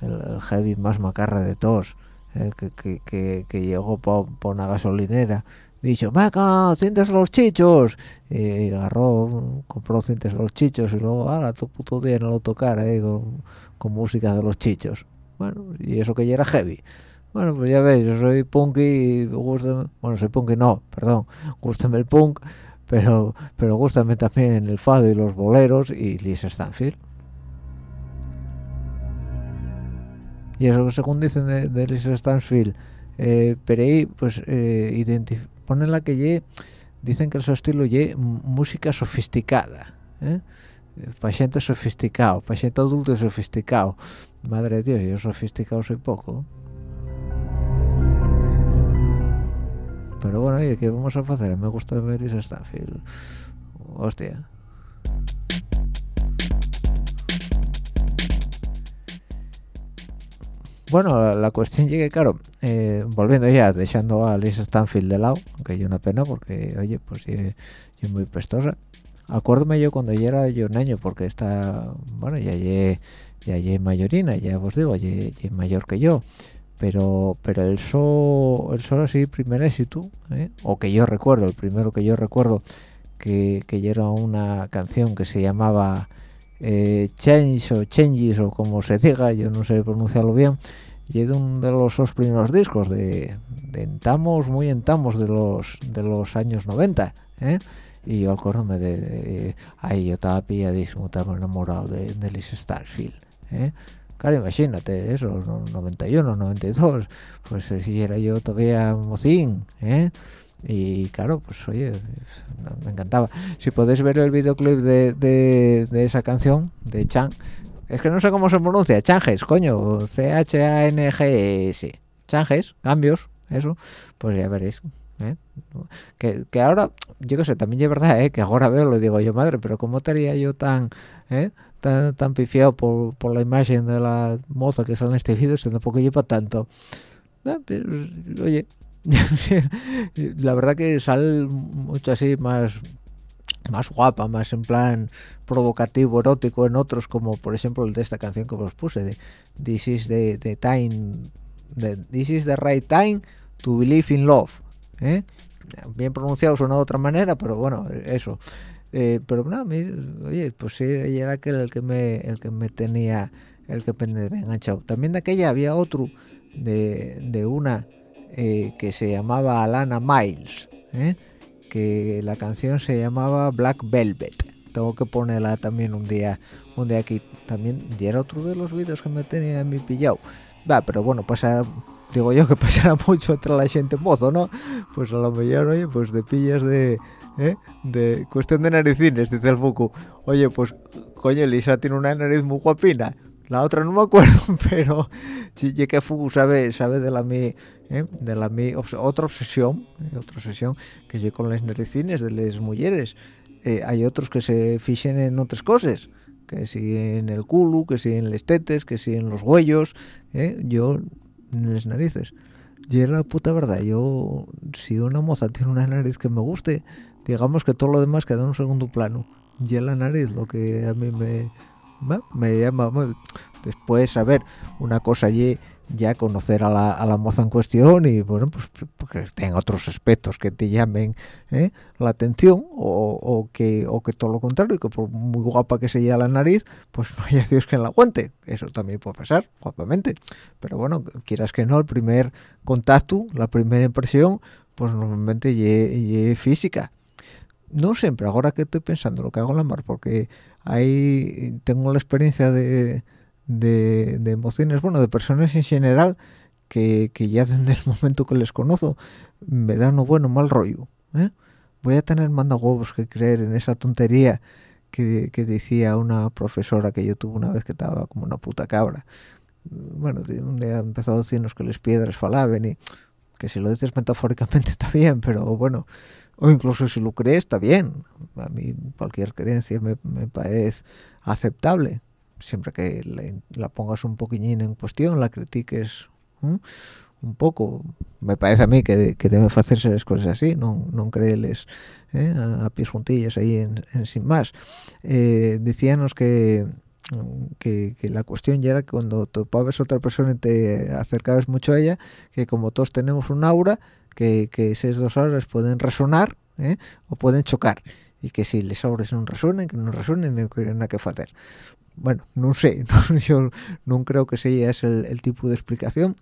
el, el heavy más macarra de todos eh, que, que, llegó por una gasolinera dicho maca cintas los chichos y agarró compró cintas los chichos y luego ahora tu puto día no lo tocara eh, con, con, música de los chichos bueno y eso que ya era heavy. Bueno pues ya veis yo soy punk y gusta bueno soy punk y no perdón gustame el punk pero pero gustame también el fado y los boleros y Lisa Stanfield. Y eso que según dicen de, de Lisa Stansfield eh, ahí pues eh, ponen la que ye, dicen que su estilo ye música sofisticada ¿eh? para gente sofisticado para gente adulto sofisticado madre de Dios yo sofisticado soy poco pero bueno oye, ¿qué vamos a hacer? me gusta ver Lisa Stansfield hostia bueno la, cuestión llegue claro eh, volviendo ya dejando a Lisa Stanfield de lado que yo una pena porque oye pues yo, yo muy prestosa acuérdome yo cuando yo era yo un año porque está bueno ya ya ya mayorina ya os digo ya, ya mayor que yo pero pero el sol el sol así primer éxito ¿eh? o que yo recuerdo el primero que yo recuerdo que, que era una canción que se llamaba eh, Change o Changes o como se diga, yo no sé pronunciarlo bien, y es uno de los, los primeros discos de, de, entamos, muy entamos de los de los años 90, ¿eh? y yo acuérdame de, de, ahí yo estaba pilladísimo, estaba enamorado de, de Liz Starfield, ¿eh? Claro, imagínate, eso, 91, 92, pues si era yo todavía mocín, ¿eh? Y claro pues oye me encantaba si podéis ver el videoclip de, de, esa canción de Chan es que no sé cómo se pronuncia Changes coño C H A N G e Changes cambios eso pues ya veréis ¿eh? que, ahora yo qué sé también es verdad ¿eh? que ahora veo lo digo yo madre pero cómo estaría yo tan ¿eh? tan, tan pifiado por, por la imagen de la moza que sale en este vídeo se tampoco lleva tanto pero, oye la verdad que sale mucho así más más guapa, más en plan provocativo, erótico en otros, como por ejemplo el de esta canción que os puse, de This is the, the time, de, This is the right time to believe in love. ¿eh? Bien pronunciado suena de otra manera, pero bueno, eso. Eh, pero nada, oye, pues sí, ella era aquel el que me, el que me tenía, el que me enganchado. También de aquella había otro de, una eh, que se llamaba Alana Miles, ¿eh? que la canción se llamaba Black Velvet. Tengo que ponerla también un día, un día aquí. También y era otro de los vídeos que me tenía a mí pillado. Va, pero bueno, pues digo yo que pasará mucho entre la gente mozo, ¿no? Pues a lo mejor, oye, pues de pillas de, ¿eh? de cuestión de naricines, dice el Fuku. Oye, pues, coño, Lisa tiene una nariz muy guapina. La otra no me acuerdo, pero que Fuku sabe, sabe de la mi, ¿eh? de la mi otra obsesión, ¿eh? otra obsesión que yo con las naricines de las mujeres. hay otros que se fijen en otras cosas que si en el culo, que si en los tetes, que si en los huellos, yo en las narices. Y es la puta verdad, yo, si una moza tiene una nariz que me guste, digamos que todo lo demás queda en un segundo plano. Y es la nariz lo que a mí me, me llama. Después, a ver, una cosa allí ya conocer a la, a la moza en cuestión y bueno pues porque tenga otros aspectos que te llamen ¿eh? la atención o, que o que todo lo contrario que por muy guapa que sea la nariz pues no haya Dios que la aguante eso también puede pasar guapamente pero bueno quieras que no el primer contacto la primera impresión pues normalmente es física no siempre ahora que estoy pensando lo que hago la mar porque ahí tengo la experiencia de de, emociones, bueno, de personas en general que, ya desde el momento que les conozco me dan un bueno mal rollo. ¿eh? Voy a tener manda huevos que creer en esa tontería que, decía una profesora que yo tuve una vez que estaba como una puta cabra. Bueno, un día empezó a decirnos que las piedras falaban y que si lo dices metafóricamente está bien, pero bueno, o incluso si lo crees está bien. A mí cualquier creencia me, me parece aceptable siempre que la pongas un poquillín en cuestión, la critiques un poco, me parece a mí que, que debe hacerse las cosas así, no, no creerles ¿eh? a, pies juntillas ahí en, sin más. Eh, decíanos que, que, la cuestión ya era que cuando topabas a otra persona y te acercabas mucho a ella, que como todos tenemos un aura, que, que esas dos auras pueden resonar ¿eh? o pueden chocar y que si les auras no resuenen, que no resuenen, no hay nada que hacer bueno, no sé, yo no creo que sea ese el, tipo de explicación,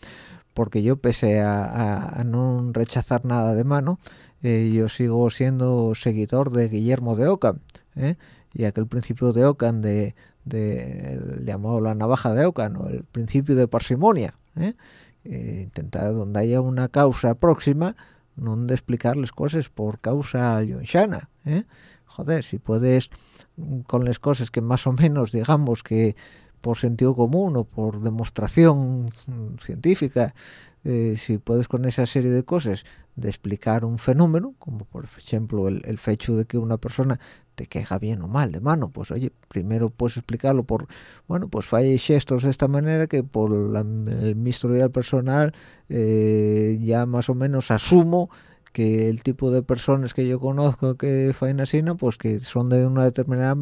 porque yo pese a, no rechazar nada de mano, eh, yo sigo siendo seguidor de Guillermo de Ockham, ¿eh? y aquel principio de Ockham de, de llamado la navaja de Ockham, o el principio de parsimonia, ¿eh? Eh intentar donde haya una causa próxima, no de explicarles cosas por causa yonshana, ¿eh? joder, si puedes con las cosas que más o menos digamos que por sentido común o por demostración científica eh, si puedes con esa serie de cosas de explicar un fenómeno como por ejemplo el, el hecho de que una persona te queja bien o mal de mano pues oye primero puedes explicarlo por bueno pues falle gestos de esta manera que por el mi historial personal eh, ya más o menos asumo que el tipo de personas que yo conozco que faen así, ¿no? pues que son de una determinada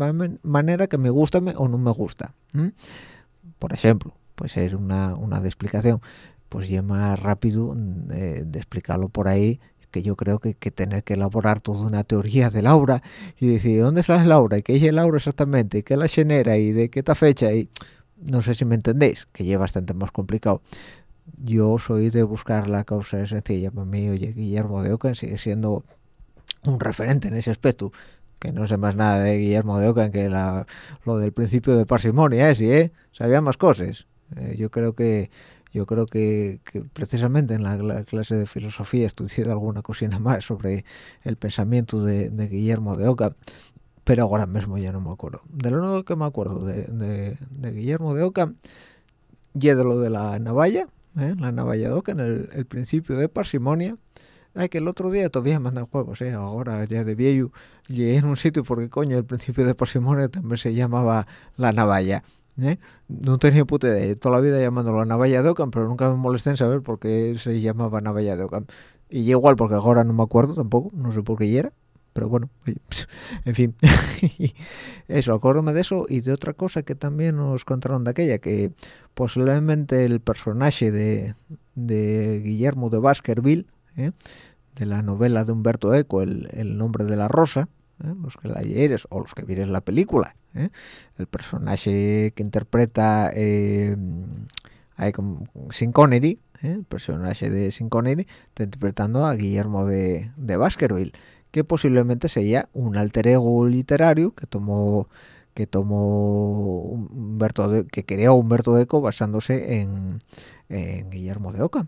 manera que me gusta o no me gusta. Por ejemplo, pues ser una, una de explicación, pues ya más rápido mm, eh, de explicarlo por ahí que yo creo que, que tener que elaborar toda una teoría de Laura y decir dónde está Laura y qué es Laura exactamente y qué la genera y de qué está fecha y no sé si me entendéis que es bastante más complicado yo soy de buscar la causa sencilla. Para mí, oye, Guillermo de Ockham sigue siendo un referente en ese aspecto. Que no sé más nada de Guillermo de Ockham que la, lo del principio de parsimonia, ¿eh? Sí, ¿eh? Sabía más cosas. Eh, yo creo que yo creo que, precisamente en la, clase de filosofía estudié alguna cosina más sobre el pensamiento de, Guillermo de Ockham pero ahora mismo ya no me acuerdo. De lo único que me acuerdo de, Guillermo de Ockham y de lo de la navalla, ¿eh? la navalladoca en el, principio de parsimonia Ay, que el otro día todavía mandan juegos, ¿eh? ahora ya de viejo llegué en un sitio porque coño el principio de parsimonia también se llamaba la navalla ¿eh? no tenía puta idea toda la vida llamando la navalla de Ockham pero nunca me molesté en saber por qué se llamaba navalla de y igual porque ahora no me acuerdo tampoco no sé por qué era pero bueno, en fin, eso, acuérdame de eso y de otra cosa que también nos contaron de aquella, que posiblemente el personaje de, Guillermo de Baskerville, ¿eh? de la novela de Humberto Eco, el, nombre de la rosa, ¿eh? los que la o los que vieres la película, ¿eh? el personaje que interpreta sin Connery, ¿eh? el personaje de Sin Connery está interpretando a Guillermo de, de Baskerville que posiblemente sería un alter ego literario que tomó que tomó Humberto de, que creó Humberto Eco basándose en Guillermo de Oca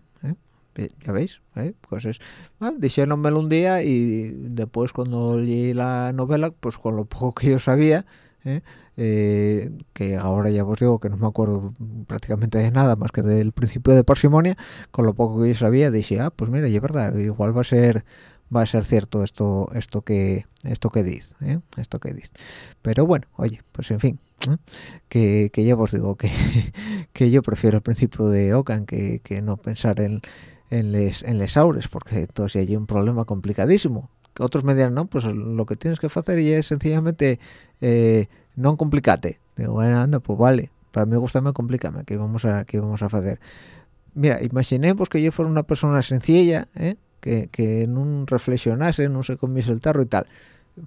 ¿eh? ya veis ¿eh? pues es ah, un día y después cuando leí la novela pues con lo poco que yo sabía ¿eh? Eh, que ahora ya os digo que no me acuerdo prácticamente de nada más que del principio de parsimonia con lo poco que yo sabía dije ah pues mira es verdad igual va a ser va a ser cierto esto esto que esto que dice ¿eh? esto que dice pero bueno oye pues en fin que, que ya os digo que, que yo prefiero el principio de Ocan que, que no pensar en en les en les aures porque entonces hay un problema complicadísimo. Otros me dirán no pues lo que tienes que hacer es sencillamente eh, no complicate digo bueno anda pues vale para mí gusta me complicarme que vamos a que vamos a hacer mira imaginemos que yo fuera una persona sencilla ¿eh? que, que no reflexionase no se comiese el tarro y tal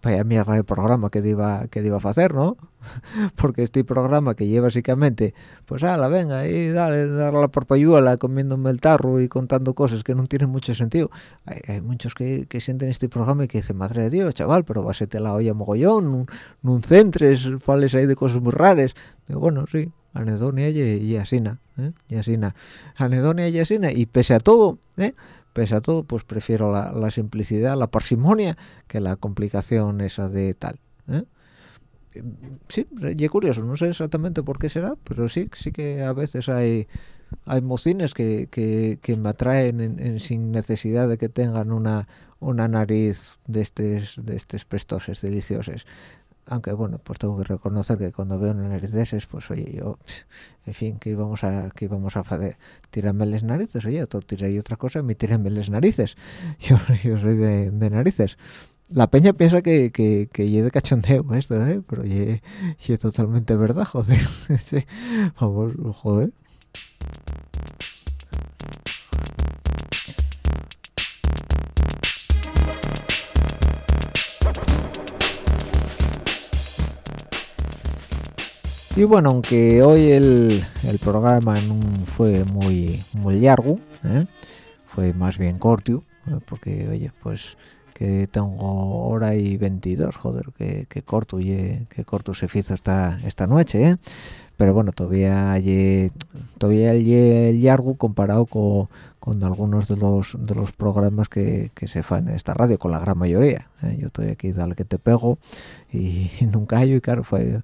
vaya mierda de programa que iba que iba a hacer no porque este programa que lleva básicamente pues ala venga y dale darle la porpayuela comiéndome el tarro y contando cosas que no tienen mucho sentido hay, muchos que, que, sienten este programa y que dicen madre de dios chaval pero vas a la olla mogollón no centres fales ahí de cosas muy raras bueno sí anedonia y, y asina ¿eh? y asina anedonia y asina y pese a todo ¿eh? Pese a todo pues prefiero la, simplicidad la parsimonia que la complicación esa de tal ¿eh? sí y curioso no sé exactamente por qué será pero sí sí que a veces hay hay mocines que, que, me atraen sin necesidad de que tengan una una nariz de estos de estos prestoses deliciosos aunque bueno pues tengo que reconocer que cuando veo esas pues oye yo en fin que íbamos a que íbamos a hacer tirarme las narices oye tú tiráis otra cosa me tirarme las narices yo, soy de, narices la peña piensa que, que, que de cachondeo esto, ¿eh? pero ye, es totalmente verdad, joder. sí. Vamos, joder. Y bueno, aunque hoy el, programa no fue muy muy largo, ¿eh? fue más bien corto, ¿eh? porque oye, pues que tengo hora y 22, joder, que, corto y que corto se hizo esta esta noche, ¿eh? Pero bueno, todavía hay, todavía el largo comparado con, con algunos de los de los programas que, que se fan en esta radio, con la gran mayoría. ¿eh? Yo estoy aquí, dale que te pego, y, nunca hay, y claro, fue,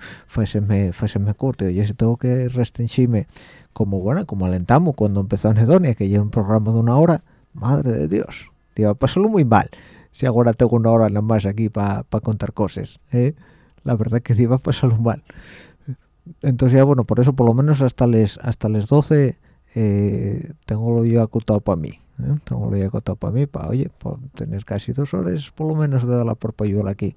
se me, corto. Yo si tengo que restringirme, como bueno, como alentamos cuando empezó Anedonia, que ya un programa de una hora, madre de Dios, a pasarlo muy mal. Si ahora tengo una hora nada más aquí para contar cosas, ¿eh? la verdad que iba a pasarlo mal. Entonces ya bueno, por eso por lo menos hasta les hasta les 12 eh, tengo lo yo acotado para mí ¿eh? tengo lo yo acotado para mí para oye tener casi dos horas por lo menos de dar la porpayuela aquí.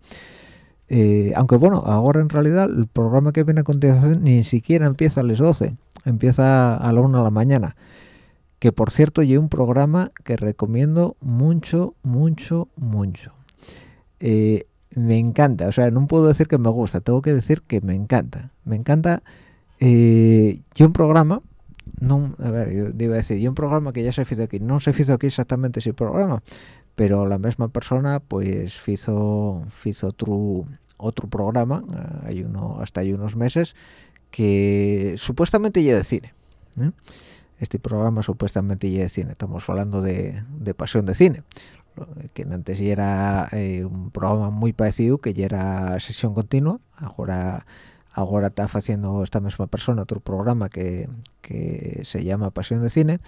Eh, aunque bueno ahora en realidad el programa que viene a continuación ni siquiera empieza a las 12 empieza a la 1 de la mañana. Que por cierto hay un programa que recomiendo mucho mucho mucho me encanta o sea no puedo decir que me gusta tengo que decir que me encanta me encanta eh, y un programa no a ver yo iba a decir y un programa que ya se hizo aquí no se hizo aquí exactamente ese programa pero la misma persona pues hizo hizo otro otro programa eh, hay uno hasta hay unos meses que supuestamente ya de cine ¿eh? este programa supuestamente ya de cine estamos hablando de, de pasión de cine que antes ya era eh, un programa muy parecido que ya era sesión continua ahora ahora está haciendo esta misma persona otro programa que, que se llama Pasión de Cine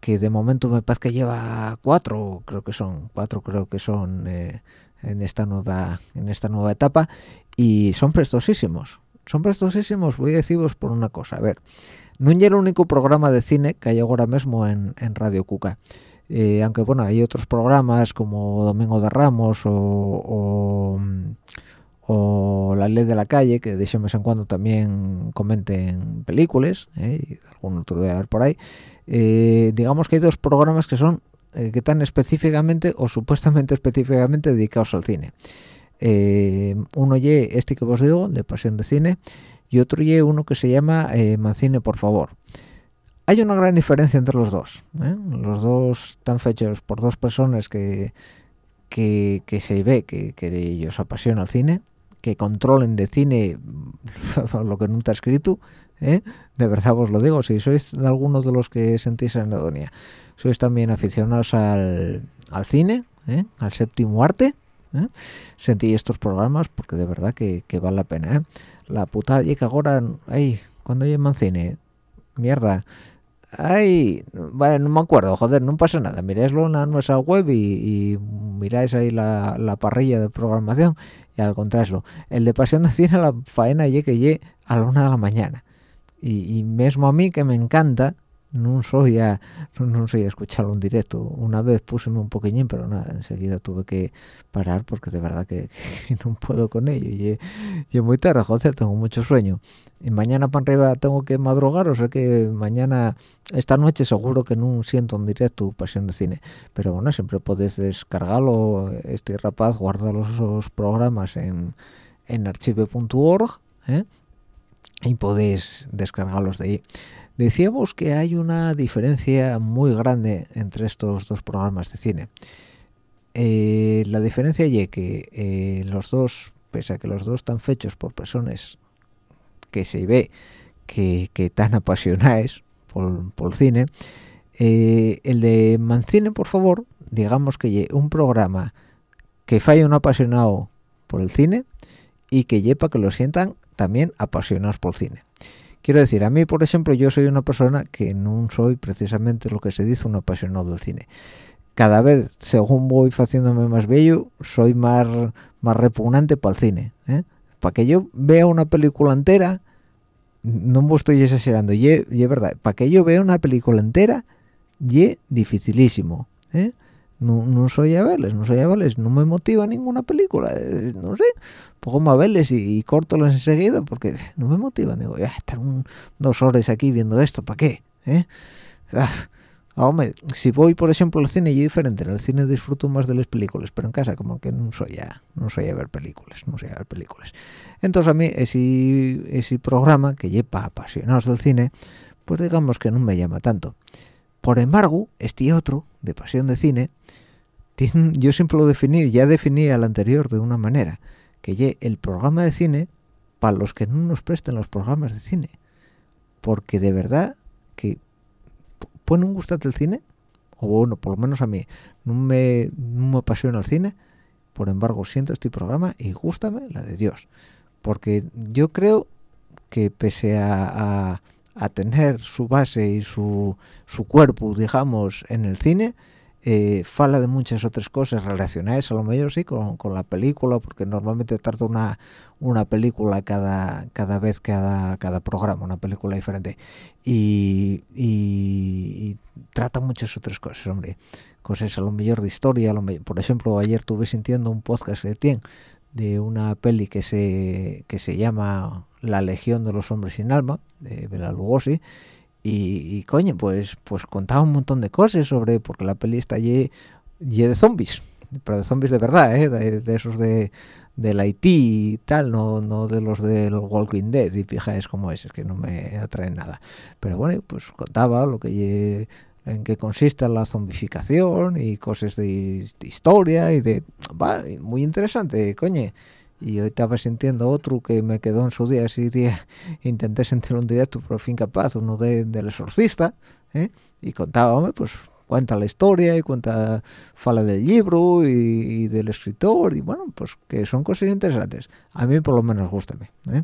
que de momento me parece que lleva cuatro creo que son cuatro creo que son eh, en esta nueva en esta nueva etapa y son prestosísimos son prestosísimos voy a deciros por una cosa a ver no es el único programa de cine que hay ahora mismo en, en Radio Cuca eh, aunque bueno hay otros programas como Domingo de Ramos o o La Ley de la Calle, que de ese vez en cuando también comenten películas, ¿eh? y algún otro debe haber por ahí. Eh, digamos que hay dos programas que son que están específicamente o supuestamente específicamente dedicados al cine. uno y este que os digo, de Pasión de Cine, y otro y uno que se llama Mancine, por favor. Hay una gran diferencia entre los dos. ¿eh? Los dos están hechos por dos personas que, que, se ve que, que ellos apasionan el cine, que controlen de cine lo que nunca ha escrito, ¿eh? de verdad os lo digo, si sois algunos de los que sentís en anedonia, sois también aficionados al, al cine, ¿eh? al séptimo arte, sentí estos programas porque de verdad que, que vale la pena. La putada y que ahora, ay, cuando llaman cine, mierda, Ay, bueno, no me acuerdo, joder, no pasa nada. Miráislo en nuestra web y, miráis ahí la, parrilla de programación y al contrario, el de Pasión de Cine, la faena llegue que llegue a la una de la mañana. Y, y mismo a mí que me encanta, no soy a no soy a escucharlo en directo. Una vez puseme un poquillín pero nada enseguida tuve que parar porque de verdad que, no puedo con ello. Y, y muy tarde joder tengo mucho sueño. Y mañana para arriba tengo que madrugar o sea que mañana esta noche seguro que no siento en directo pasión de cine. Pero bueno siempre podéis descargarlo este rapaz guardar los, programas en en archive.org ¿eh? y podéis descargarlos de ahí Decíamos que hay una diferencia muy grande entre estos dos programas de cine. Eh, la diferencia es que eh, los dos, pese a que los dos están fechos por personas que se ve que, tan apasionadas por, por el cine, eh, el de Mancine, por favor, digamos que un programa que falla un apasionado por el cine y que lleva que lo sientan también apasionados por el cine. Quiero decir, a mí, por ejemplo, yo soy una persona que no soy precisamente lo que se dice un apasionado del cine. Cada vez, según voy haciéndome más bello, soy más, más repugnante para el cine. ¿eh? Para que yo vea una película entera, no me estoy exagerando, y es verdad, para que yo vea una película entera, y dificilísimo. ¿eh? No, no soy a verles, no soy a verles, no me motiva ninguna película, eh, no sé, pongo a verles y, y córtalas enseguida porque no me motivan, digo, ya estar dos horas aquí viendo esto, ¿para qué? ¿Eh? Ah, hombre, si voy por ejemplo al cine y diferente, en el cine disfruto más de las películas, pero en casa como que no soy a, no soy a ver películas, no soy a ver películas. Entonces a mí ese, ese programa que lleva apasionados del cine, pues digamos que no me llama tanto. Por embargo, este otro, de pasión de cine, yo siempre lo definí, ya definí al anterior de una manera, que el programa de cine para los que no nos presten los programas de cine. Porque de verdad que pone un gusto el cine, o bueno, por lo menos a mí, no me, me apasiona el cine, por embargo siento este programa y gustame la de Dios. Porque yo creo que pese a tener su base y su, su cuerpo, digamos, en el cine, eh, fala de muchas otras cosas relacionadas a lo mejor sí con, con, la película porque normalmente trata una una película cada cada vez cada cada programa una película diferente. Y, trata muchas otras cosas hombre. Cosas a lo mejor de historia por ejemplo ayer tuve sintiendo un podcast que tiene de una peli que se que se llama La Legión de los Hombres sin Alma de Bela Lugosi y, coño pues pues contaba un montón de cosas sobre porque la peli está allí, de zombies. Pero de zombies de verdad ¿eh? de, esos de del Haití y tal no no de los del Walking Dead y pijaes como ese que no me atraen nada. Pero bueno pues contaba lo que en qué consiste la zombificación y cosas de, historia y de va, muy interesante coño y hoy estaba sintiendo otro que me quedó en su día ese día intenté sentir un directo pero fin capaz uno de, del exorcista ¿eh? y contaba pues cuenta la historia y cuenta fala del libro y, del escritor y bueno pues que son cosas interesantes a mí por lo menos gustame ¿eh?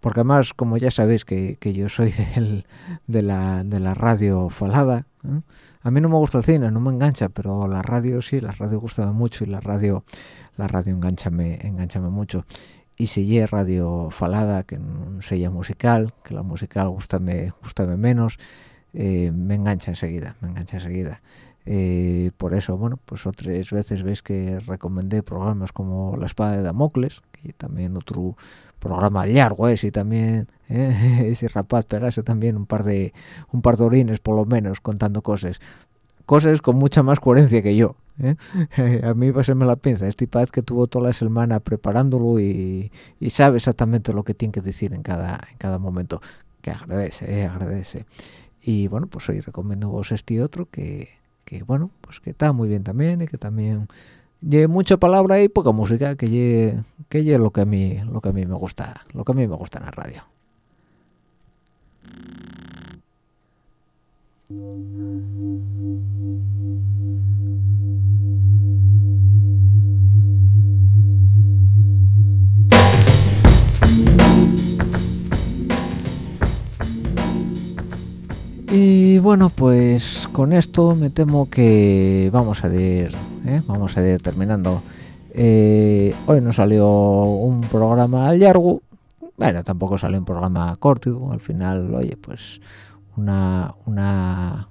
porque además como ya sabéis que, que yo soy de, la, de la radio falada ¿eh? A mí no me gusta el cine no me engancha pero la radio sí la radio gusta mucho y la radio la radio enganchame enganchame mucho. Y si es radio falada que no sea musical que la musical gustame gustame menos eh, me engancha enseguida me engancha enseguida. Eh, por eso bueno pues otras veces veis que recomendé programas como la espada de Damocles que también otro programa largo ese y también ¿eh? ese rapaz pegase también un par de un par de orines por lo menos contando cosas cosas con mucha más coherencia que yo ¿eh? a mí me la pinza este paz que tuvo toda la semana preparándolo y, y, sabe exactamente lo que tiene que decir en cada en cada momento que agradece eh, agradece y bueno pues hoy recomiendo vos este otro que, que bueno pues que está muy bien también y que también lleve mucha palabra y poca música que lleve que lo que a mí lo que a mí me gusta lo que a mí me gusta en la radio. Y bueno, pues con esto me temo que vamos a ir, ¿eh? vamos a ir terminando. Eh, hoy nos salió un programa largo, bueno, tampoco salió un programa corto, al final, oye, pues una, una,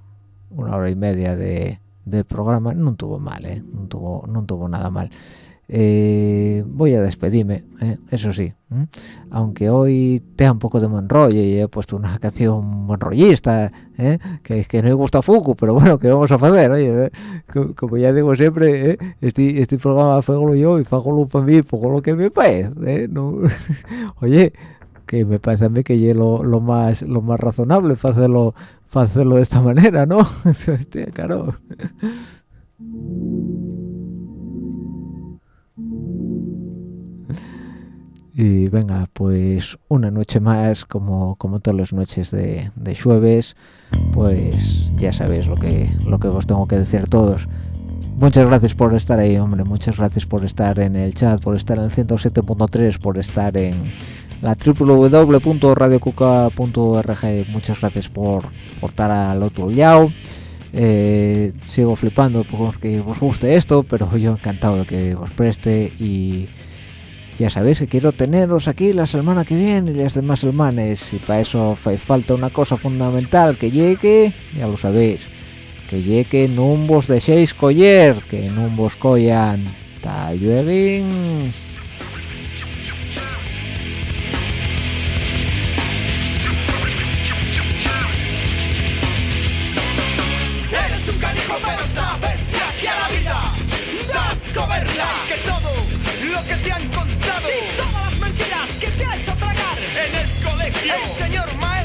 una hora y media de, de programa no tuvo mal, ¿eh? no, tuvo, no tuvo nada mal. Eh, voy a despedirme, ¿eh? eso sí, aunque hoy tenga un poco de buen rollo y he puesto una canción buen rollista, ¿eh? que, que no me gusta Fuku, pero bueno, ¿qué vamos a hacer? Oye, como, ya digo siempre, este, este programa fue yo y lo para mí, por lo que me parece, no, oye, que me parece a mí que es lo, lo, más lo más razonable para hacerlo, para hacerlo de esta manera, ¿no? Claro. Y venga pues una noche más como como todas las noches de, de jueves pues ya sabéis lo que lo que os tengo que decir todos. Muchas gracias por estar ahí hombre muchas gracias por estar en el chat por estar en el 107.3 por estar en la www.radiocuca.org muchas gracias por, por estar al otro lado. Eh, sigo flipando porque os guste esto pero yo encantado de que os preste y ya sabéis que quiero teneros aquí la semana que viene y las demás semanas. Y para eso falta una cosa fundamental que llegue ya lo sabéis que llegue numbos de seis coller que numbos collan tallueguín. Eres un canijo pero sabes que aquí a la vida das que todo lo que te han contado que te ha hecho tragar. En el colegio. El señor maestro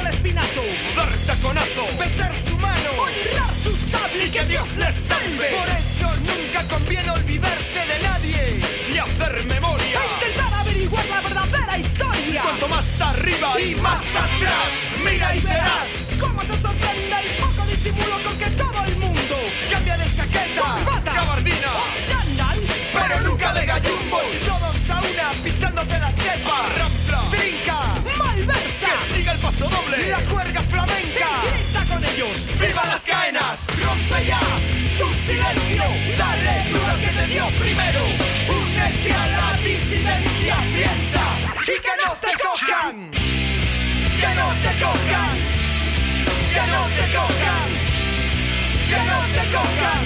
el espinazo. Dar taconazo. Besar su mano. Honrar su sable y que Dios les salve. por eso nunca conviene olvidarse de nadie ni hacer memoria. E intentar averiguar la verdadera historia. Cuanto más arriba y más atrás mira y verás cómo te sorprende el poco disimulo con que todo el mundo cambia de chaqueta malversa que siga el paso doble. La cuerda flamenca. Y grita con ellos. Viva las caenas. Rompe ya tu silencio. Dale duro que te dio primero. Únete a la disidencia. Piensa y que no te cojan. Que no te cojan. Que no te cojan. Que no te cojan.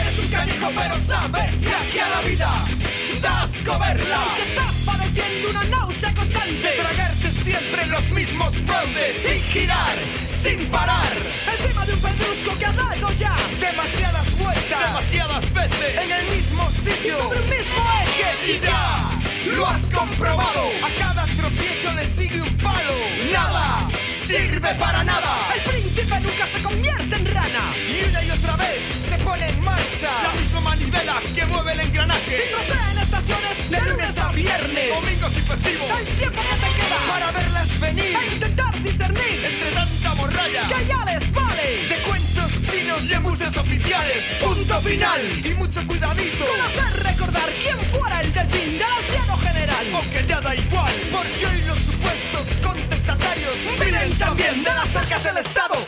Eres un canijo pero sabes que aquí a la vida das comerla. Que estás padeciendo una náusea constante. De tragarte siempre los mismos fraudes Sin girar, sin parar. Encima de un pedrusco que ha dado ya Demasiadas vueltas. Demasiadas veces. En el mismo sitio. Y sobre el mismo eje. Y ya lo has comprobado. A cada tropiezo le sigue un palo. Nada sirve para nada. El príncipe nunca se convierte en rana. Y una y otra vez se pone en marcha. La misma manivela que mueve el engranaje. Y trocea en estaciones de lunes a viernes. Domingos y festivos. El tiempo que te queda Para verlas venir. E intentar discernir Entre tanta morralla Que ya les vale. De cuentos chinos y embuses oficiales. Punto final. Y mucho cuidadito. Con hacer recordar quién fuera el delfín del anciano general. Aunque ya da igual Porque hoy los supuestos contestatarios Vienen también de las arcas del Estado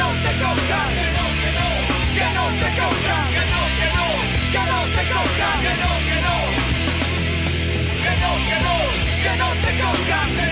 No te. Que no. Te cojan. Que no, que no. Que no te cojan. Que no, que no. Que no, que no. Que no te cojan.